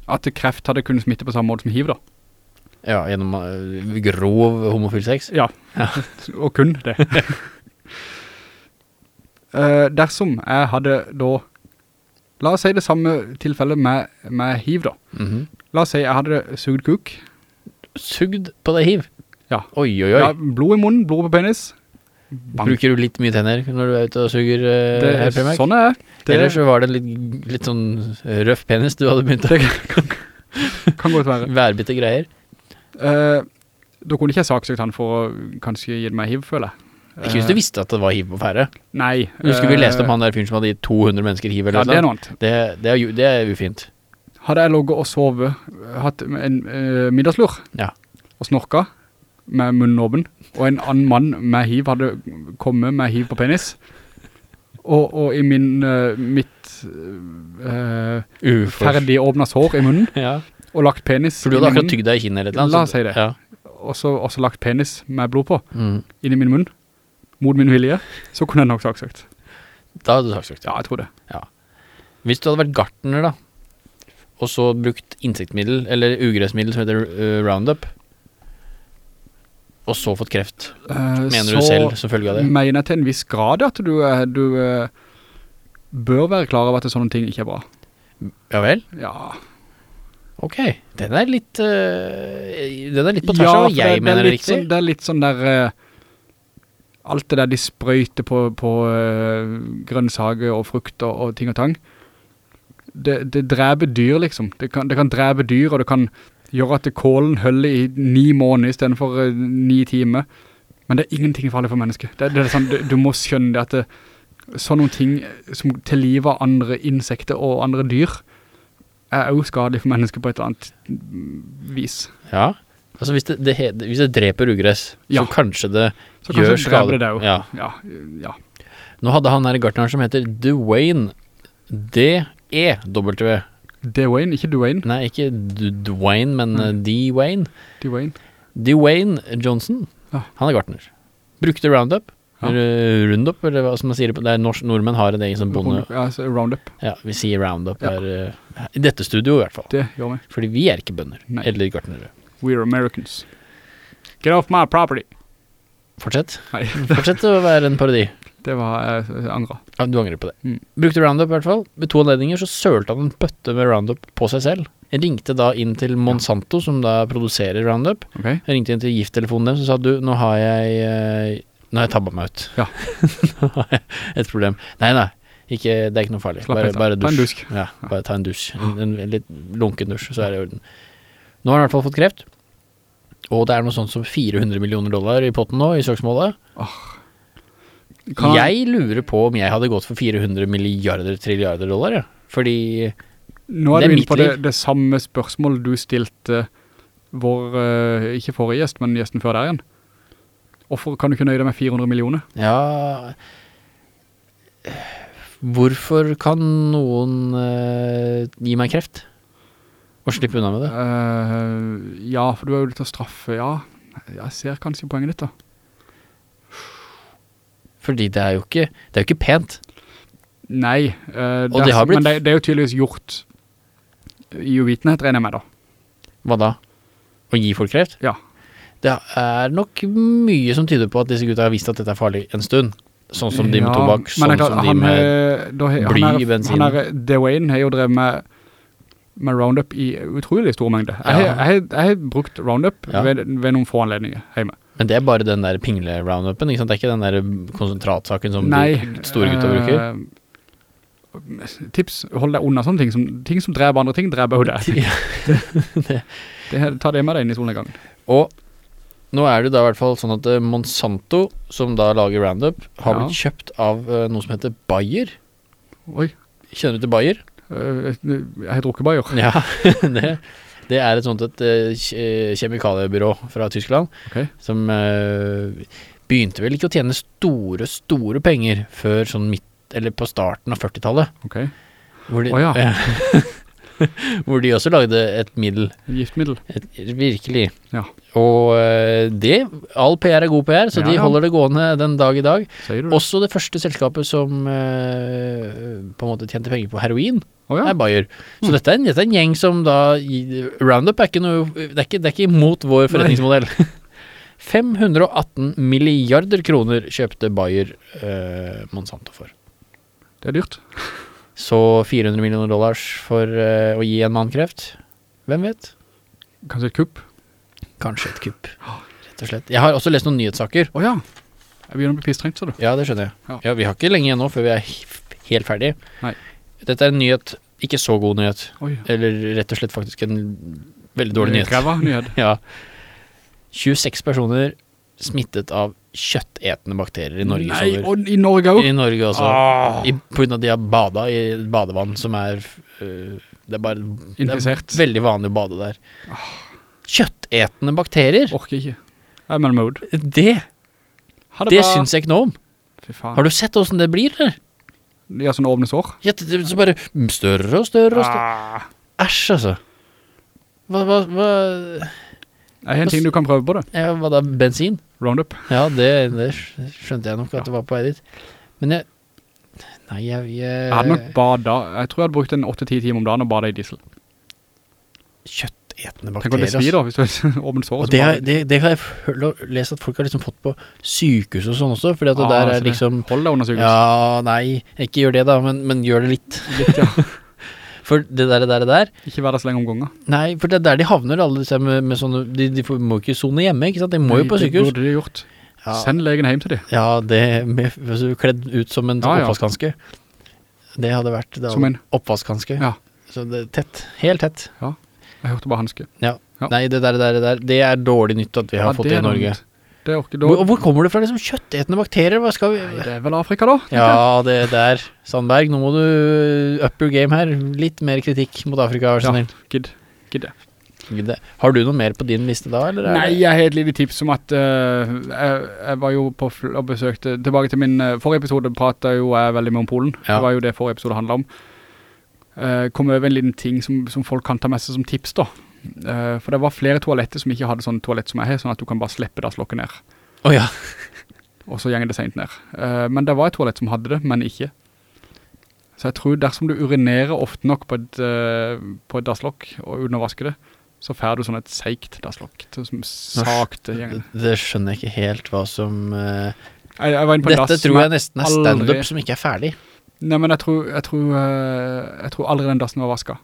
at kreft hadde kunnet smitte på samme måte som hiv da. Ja, gjennom uh, grov homofil sex? Ja, og kun det. Eh, dersom jeg hadde da, la oss si det samme tilfellet med, med hiv da. Mhm. La oss si jeg hadde sugd kuk. Sugd på deg hiv? Ja. Oi, oi, oi. Ja, blod i munnen, blod på penis. Bang. Bruker du litt mye tenner når du er ute og suger uh, Det, her, Premek? sånn er det. Ellers så var det litt, litt sånn røff penis du hadde begynt å Det kan, kan godt være. Værbitte greier. Uh, da kunne ikke jeg saksøkt han for å kanskje gi meg hiv, føler jeg. Ikke hvis du visste at det var hiv på ferde. Nei. Husker vi eh, leste om han der fyren som hadde gitt 200 mennesker hiv eller Ja, det er noe? annet. Det, det, er, det er ufint. Hadde jeg logget og sovet, hatt en uh, middagslur, Ja. og snorka med munnen åpen, og en annen mann med hiv hadde kommet med hiv på penis, og, og i min, uh, mitt uh, ferdig åpnet sår i munnen, Ja. og lagt penis For du hadde akkurat tygget tygd deg i kinnet eller noe? La oss si det. Ja. og så lagt penis med blod på, Mm. inn i min munn, mot min vilje, så kunne jeg nok saksøkt. Da hadde du saksøkt. Ja, jeg tror det. Hvis du hadde vært gartner da, og så brukt insektmiddel, eller ugressmiddel som heter uh, Roundup, og så fått kreft, uh, mener du selv som følge av det? mener jeg til en viss grad at du, eh, du uh, bør være klar over at sånne ting ikke er bra. Ja vel? Ja, Ok, den er litt, den er litt på tvers Ja, av hva jeg det, mener det er er riktig. Sånn, det er litt sånn der Alt det der de sprøyter på, på eh, grønnsaker og frukt og, og ting og tang Det, det dreper dyr liksom det kan, det kan drepe dyr og det kan gjøre at kålen høller i ni måneder i stedet for uh, ni timer Men det er ingenting farlig for mennesket det, det sånn, du, du må skjønne det at det, sånne ting som til liv av andre insekter og andre dyr er jo skadelig for mennesker på et eller annet vis. Ja. Altså hvis det, det, hvis det dreper ugress, Ja. så kanskje det Så gjør kanskje Så skade. det. Ja. Ja, ja. Nå hadde han her gartneren som heter Dwayne D-E-W. Dwayne, ikke Dwayne. Nei, ikke D- Dwayne, men mm. Dwayne. D-Wayne. Dwayne. Dwayne Johnson. Han er gartner. Brukte Roundup. Ja. Eller Roundup, eller hva som man sier på. Det er norsk, nordmenn har en egen som bonde. Ja, så Roundup. Ja, vi sier Roundup Ja. er, eh, I dette studio i hvert fall. Det gjør vi. Fordi vi er ikke bønder. Nei. Eller gartnere. We're Americans. Get off my property. Fortsett. Nei, Fortsett å være en parodi. det var eh, jeg angra. Ja, du angrer på det. Mm. Brukte Roundup i hvert fall. Ved to anledninger så sølte han en bøtte med Roundup på seg selv. Jeg ringte da inn til Monsanto, som da produserer Roundup. Okay. Jeg ringte inn til gifttelefonen deres og sa du, nå har jeg eh, Nå har jeg tabba meg ut. Ja. nå har jeg et problem. Nei, nei. Ikke, det er ikke noe farlig. Slapp Bare, bare dusj. Ta en dusk. Ja, bare ta en dusj. En, en, en litt lunken dusj, så er det i orden. Nå har han i hvert fall fått kreft. Og det er noe sånt som 400 millioner dollar i potten nå, i søksmålet. Kan- Jeg lurer på om jeg hadde gått for 400 milliarder trilliarder dollar, ja. Fordi Nå er er du inne på det, det samme spørsmålet du stilte vår, eh, ikke forrige gjest, men gjesten før der igjen. Hvorfor kan du ikke nøye deg med 400 millioner? Ja Hvorfor kan noen uh, gi meg kreft? Og slippe unna med det? Uh, ja, for du er jo litt å straffe, ja. Jeg ser kanskje poenget ditt da. Fordi det er jo ikke Det er jo ikke pent. Nei, uh, det har blitt- men det, det er jo tydeligvis gjort i uvitenhet, regner jeg med da. Hva da? Å gi folk kreft? Ja. Det er nok mye som tyder på at disse gutta har visst at dette er farlig en stund. Sånn som de med Ja, tobakk, sånn er klart, som de med eh, bly er- i bensinen. Han er, Dwayne har jo drevet med, med Roundup i utrolig stor mengde. Jeg, har- brukt Roundup ved, ved noen få anledninger hjemme. Men det er bare den der pingle-roundupen, ikke sant? Det er ikke den der konsentratsaken som Nei. du, store gutta bruker. Uh, tips, hold deg unna sånne ting som, ting som dreper andre ting, dreper jo deg. det. Det, ta det med deg inn i solnedgangen. Og nå er det da i hvert fall sånn at eh, Monsanto, som da lager Roundup, har Ja. blitt kjøpt av eh, noe som heter Bayer. Oi, Kjenner du til Bayer? Eh, jeg drukker bare. Ja, det, det er et sånt et eh, kjemikaliebyrå fra Tyskland, okay. som eh, begynte vel ikke å tjene store, store penger før sånn midt, eller på starten av 40-tallet. Ok, Hvor, de- Å ja. hvor de også lagde et middel. giftmiddel. Et, virkelig. Ja. Og eh, det, all PR er god PR, så Ja, de holder det gående den dag i dag. Også det første selskapet som eh, på en måte tjente penger på heroin, Å ja. er Bayer. Så dette, er en, dette er en gjeng som da Roundup er ikke noe Det er ikke, det er ikke imot vår forretningsmodell. 518 milliarder kroner kjøpte Bayer eh, Monsanto for. Det er dyrt. Så 400 millioner dollars for eh, å gi en mann kreft? Hvem vet? Kanskje et kupp. Kanskje et kupp, rett og slett. Jeg har også lest noen nyhetssaker. Å ja. Jeg begynner å bli pisstrengt, så du. Ja, det skjønner jeg. Ja. Ja, Vi har ikke lenge igjen nå før vi er helt ferdig. Nei. Dette er en nyhet, ikke så god nyhet. Oi. Eller rett og slett faktisk en veldig dårlig nyhet. Ræva nyhet. Ja. 26 personer smittet av kjøttetende bakterier i Norge Nei, og i Norge også. I Norge også. Ah, I, på grunn av at de har bada i badevann som er uh, Det er bare det er veldig vanlig å bade der. Kjøttetende bakterier! orker ikke. Er med mode. Det, Ha det bare... syns jeg ikke noe om. Har du sett åssen det blir, eller? De har sånne åpne sår. Ja, det, det, så bare større og større og større. Ah. Æsj, altså. Hva, hva, hva Det er en ting du kan prøve på det. ja, Hva da? Bensin? Roundup. Ja, det, det skjønte jeg nok at det var på vei dit. Men jeg Nei, jeg, jeg Jeg hadde nok badet... Jeg tror jeg hadde brukt en 8-10 timer om dagen og badet i diesel. Kjøttetende Tenk om det svir da, hvis du åpen sår. Og det, har- det, det har jeg hørt- lest at folk har liksom fått på sykehus og sånn også, fordi at det Ah, der er liksom Hold deg under sykehus. Ja, nei, ikke gjør det da, men, men gjør det litt. Litt, ja. For det der, det der, det der Ikke vær der så lenge om gangen. Nei, for det er der de havner, alle disse med, med sånne De, de får, må ikke zone hjemme, ikke sant? De må jo på sykehus Det burde de gjort. Ja, Send legen hjem til de. ja det med, kledd ut som en Ja, ja. Det hadde vært det Som en- oppvaskhanske. Ja. Så det er tett. Helt tett. Jeg hørte bare hanske. Ja. Ja. Nei, det der, det der, det der, det er dårlig nytt at vi har Ja, fått det i Norge. Det er ikke dårlig. Hvor, hvor kommer det fra liksom kjøttetende bakterier? Hva skal vi Nei, det er vel Afrika da? Ja, det der, Sandberg. Nå må du up your game her. Litt mer kritikk mot Afrika, vær så Ja. snill. Gidd. Gidd det. Har du noe mer på din liste da, eller? er Nei, jeg har et lite tips om at uh, jeg, jeg var jo på og besøkte, tilbake til min uh, forrige episode pratet jo jeg veldig mye om Polen. Ja. Det var jo det forrige episode handlet om. Eh, kom over en liten ting som, som folk kan ta med seg som tips da. Eh, for det var flere toaletter som ikke hadde sånn toalett som jeg har, sånn at du kan bare slippe dasslokket ned. Å ja. Og så gjenger det sent ned. Eh, men det var et toalett som hadde det, men ikke. Så jeg tror dersom du urinerer ofte nok på et, eh, på et dasslokk, og uten å vaske det, så får du sånn et seikt dasslokk, som sakte gjenger. Det skjønner jeg ikke helt hva som eh, Jeg, jeg var inne på Dette tror jeg nesten er standup som ikke er ferdig. Nei, men jeg tror, jeg tror, eh, jeg tror aldri den dassen var vasket.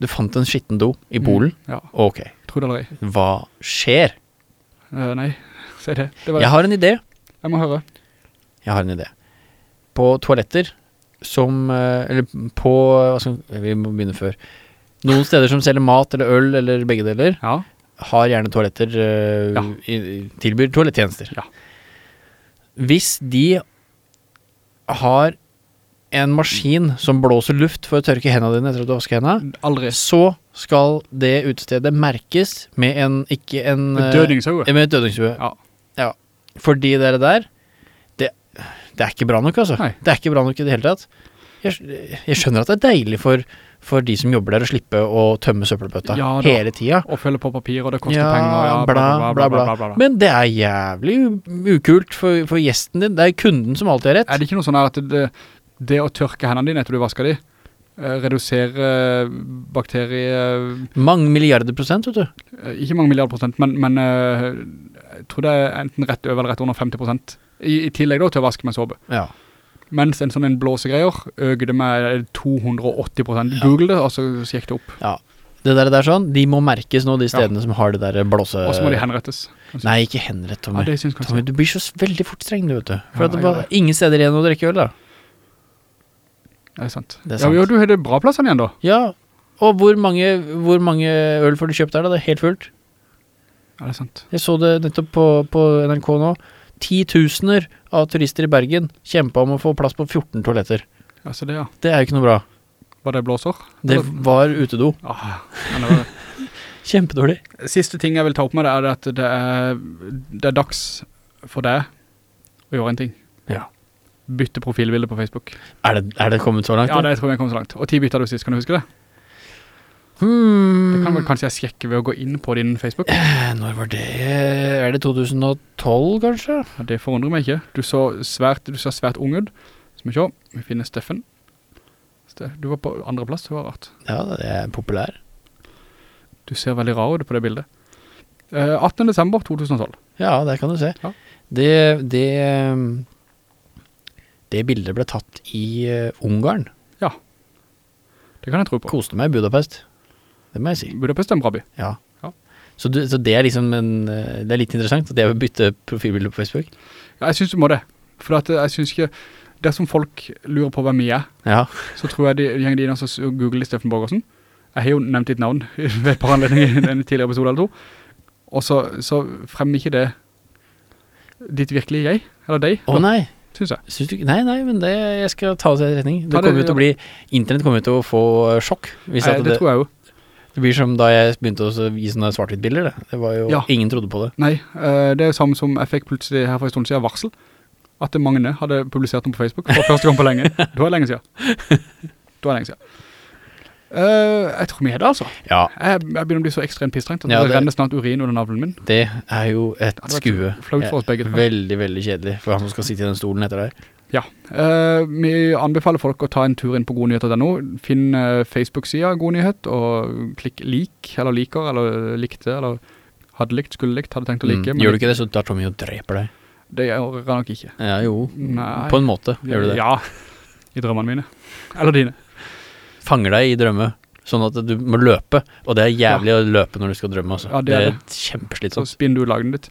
Du fant en skitten do i bolen? Mm, ja, Ok. tror det aldri. Hva skjer? Uh, nei, si det. det var, Jeg har en idé. jeg må høre. Jeg har en idé. På toaletter som eh, Eller på skal, Vi må begynne før. Noen steder som selger mat eller øl eller begge deler, Ja, har gjerne toaletter uh, Ja. i- Tilbyr toalettjenester. Ja. Hvis de har en maskin som blåser luft for å tørke hendene dine etter at du vasker hendene, aldri. så skal det utestedet merkes med en Ikke en Med eh, dødningsøye. Med et dødningshue. Ja. ja. Fordi dere der det, det er ikke bra nok, altså. Nei. Det er ikke bra nok i det hele tatt. Jeg, jeg skjønner at det er deilig for, for de som jobber der å slippe å tømme søppelbøtta Ja da. hele tida. Og følge på papir, og det koster Ja, penger. Ja, bla, bla, bla. Men det er jævlig ukult for, for gjesten din. Det er kunden som alltid har rett. Er det ikke noe sånn at det, det å tørke hendene dine etter du vasker de, eh, redusere bakterier, Mange milliarder prosent, vet du. eh, ikke mange milliarder prosent, men, men eh, jeg tror det er enten rett over eller rett under 50 prosent. I, I tillegg da til å vaske med såpe. Ja. Mens en sånn en blåsegreier øker det med 280 prosent. Google det, og så gikk det opp. ja. Det der, der sånn, de må merkes nå, de stedene som har det der blåse... Og så må de henrettes. Nei, ikke henrett, Tommy. Ja, det. Tommy, du blir så veldig fort streng, du, vet du. For Ja, det var ingen steder igjen å drikke øl, da. Det er sant. Det er Ja, sant. ja, du har det bra plassene igjen da. Ja, og hvor mange, hvor mange øl får du kjøpt der, da? Det er helt fullt. Ja, det er sant. Jeg så det nettopp på, på NRK nå. Titusener av turister i Bergen kjempa om å få plass på 14 toaletter. Ja, så det ja. Det er jo ikke noe bra. Var det blåsår? Det var utedo. Ah, men det var det. Kjempedårlig. Siste ting jeg vil ta opp med det er at det er, det er dags for deg å gjøre en ting. Bytte profilbilde på Facebook. Er det, er det kommet så langt? Ja, det tror jeg kommet så langt. Og ti bytter du sist, kan du huske det? Hmm. Det kan vel kanskje jeg sjekke ved å gå inn på din Facebook. Eh, Når var det? Er det 2012, kanskje? Ja, det forundrer meg ikke. Du så svært, du så svært ung ut. Skal vi se, vi finner Steffen. Du var på andre plass, det var rart. Ja, det er populær. Du ser veldig rar ut på det bildet. Eh, 18. desember 2012. Ja, det kan du se. Ja. Det, det um, Det bildet ble tatt i uh, Ungarn. Det kan jeg tro på. Koste meg i Budapest. Det må jeg si. Budapest er en bra by. Ja. Ja. Så, du, så det er liksom en uh, Det er litt interessant at jeg vil bytte profilbildet på Facebook. Ja, jeg synes du må det. For at jeg synes ikke, dersom folk lurer på hvem jeg er, Ja. så tror jeg de gjenger de inn og så googler Steffen Borgersen. Jeg har jo nevnt ditt navn ved et par anledninger i en tidligere episode eller to. Og så, så fremmer ikke det ditt virkelige jeg, eller deg, Å nei. Synes jeg. Synes du Nei, nei, men det, jeg skal ta det til etterretning. Det det- kommer jo til å bli Internett kommer jo til å få uh, sjokk. Hvis Nei, det det, tror jeg jo. det blir som da jeg begynte å så gi sånne svart-hvitt-bilder. Det. det var jo Ja. Ingen trodde på det. Nei, eh, det er jo samme som jeg fikk plutselig her for en stund siden varsel. At mange hadde publisert den på Facebook for første gang på lenge. Det var lenge siden. Det var lenge siden. Eh, jeg tror vi er det altså. Ja. Jeg, jeg begynner å bli så ekstremt pistrengt at Ja, det, det- renner snart urin under navlen min. Det er jo et skue. Veldig, veldig kjedelig for han som skal sitte i den stolen etter deg. Ja, uh, vi anbefaler folk å ta en tur inn på godnyheter.no, finn uh, Facebook-sida God Nyhet, og klikk lik, eller liker, eller likte, eller hadde likt, skulle likt, hadde tenkt å like. Mm. Gjør du ikke det, så tar Tommy og dreper deg. Det gjør jeg nok ikke. Ja, jo. Nei. På en måte gjør du det. Ja, i drømmene mine. Eller dine. Fanger deg i drømme, sånn at du må løpe. Og det er jævlig å løpe når du skal drømme. Altså. Ja, det det er er kjempeslitsomt. Så spinner du lagene ditt.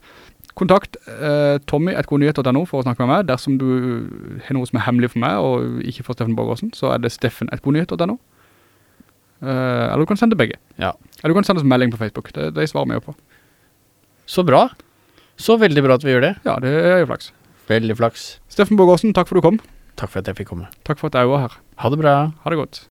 Kontakt eh, Tommy at godnyhet.no for å snakke med meg. Dersom du har noe som er hemmelig for meg, og ikke for Steffen Borgårdsen, så er det Steffen at godnyhet.no. Eh, eller du kan sende begge. Ja. Eller du kan sende oss melding på Facebook. Det, det svarer vi jo på. Så bra. Så veldig bra at vi gjør det. Ja, det er jo flaks. Veldig flaks. Steffen Borgårdsen, takk for du kom. Takk for at jeg fikk komme. Takk for at jeg var her. Ha det bra. Ha det godt.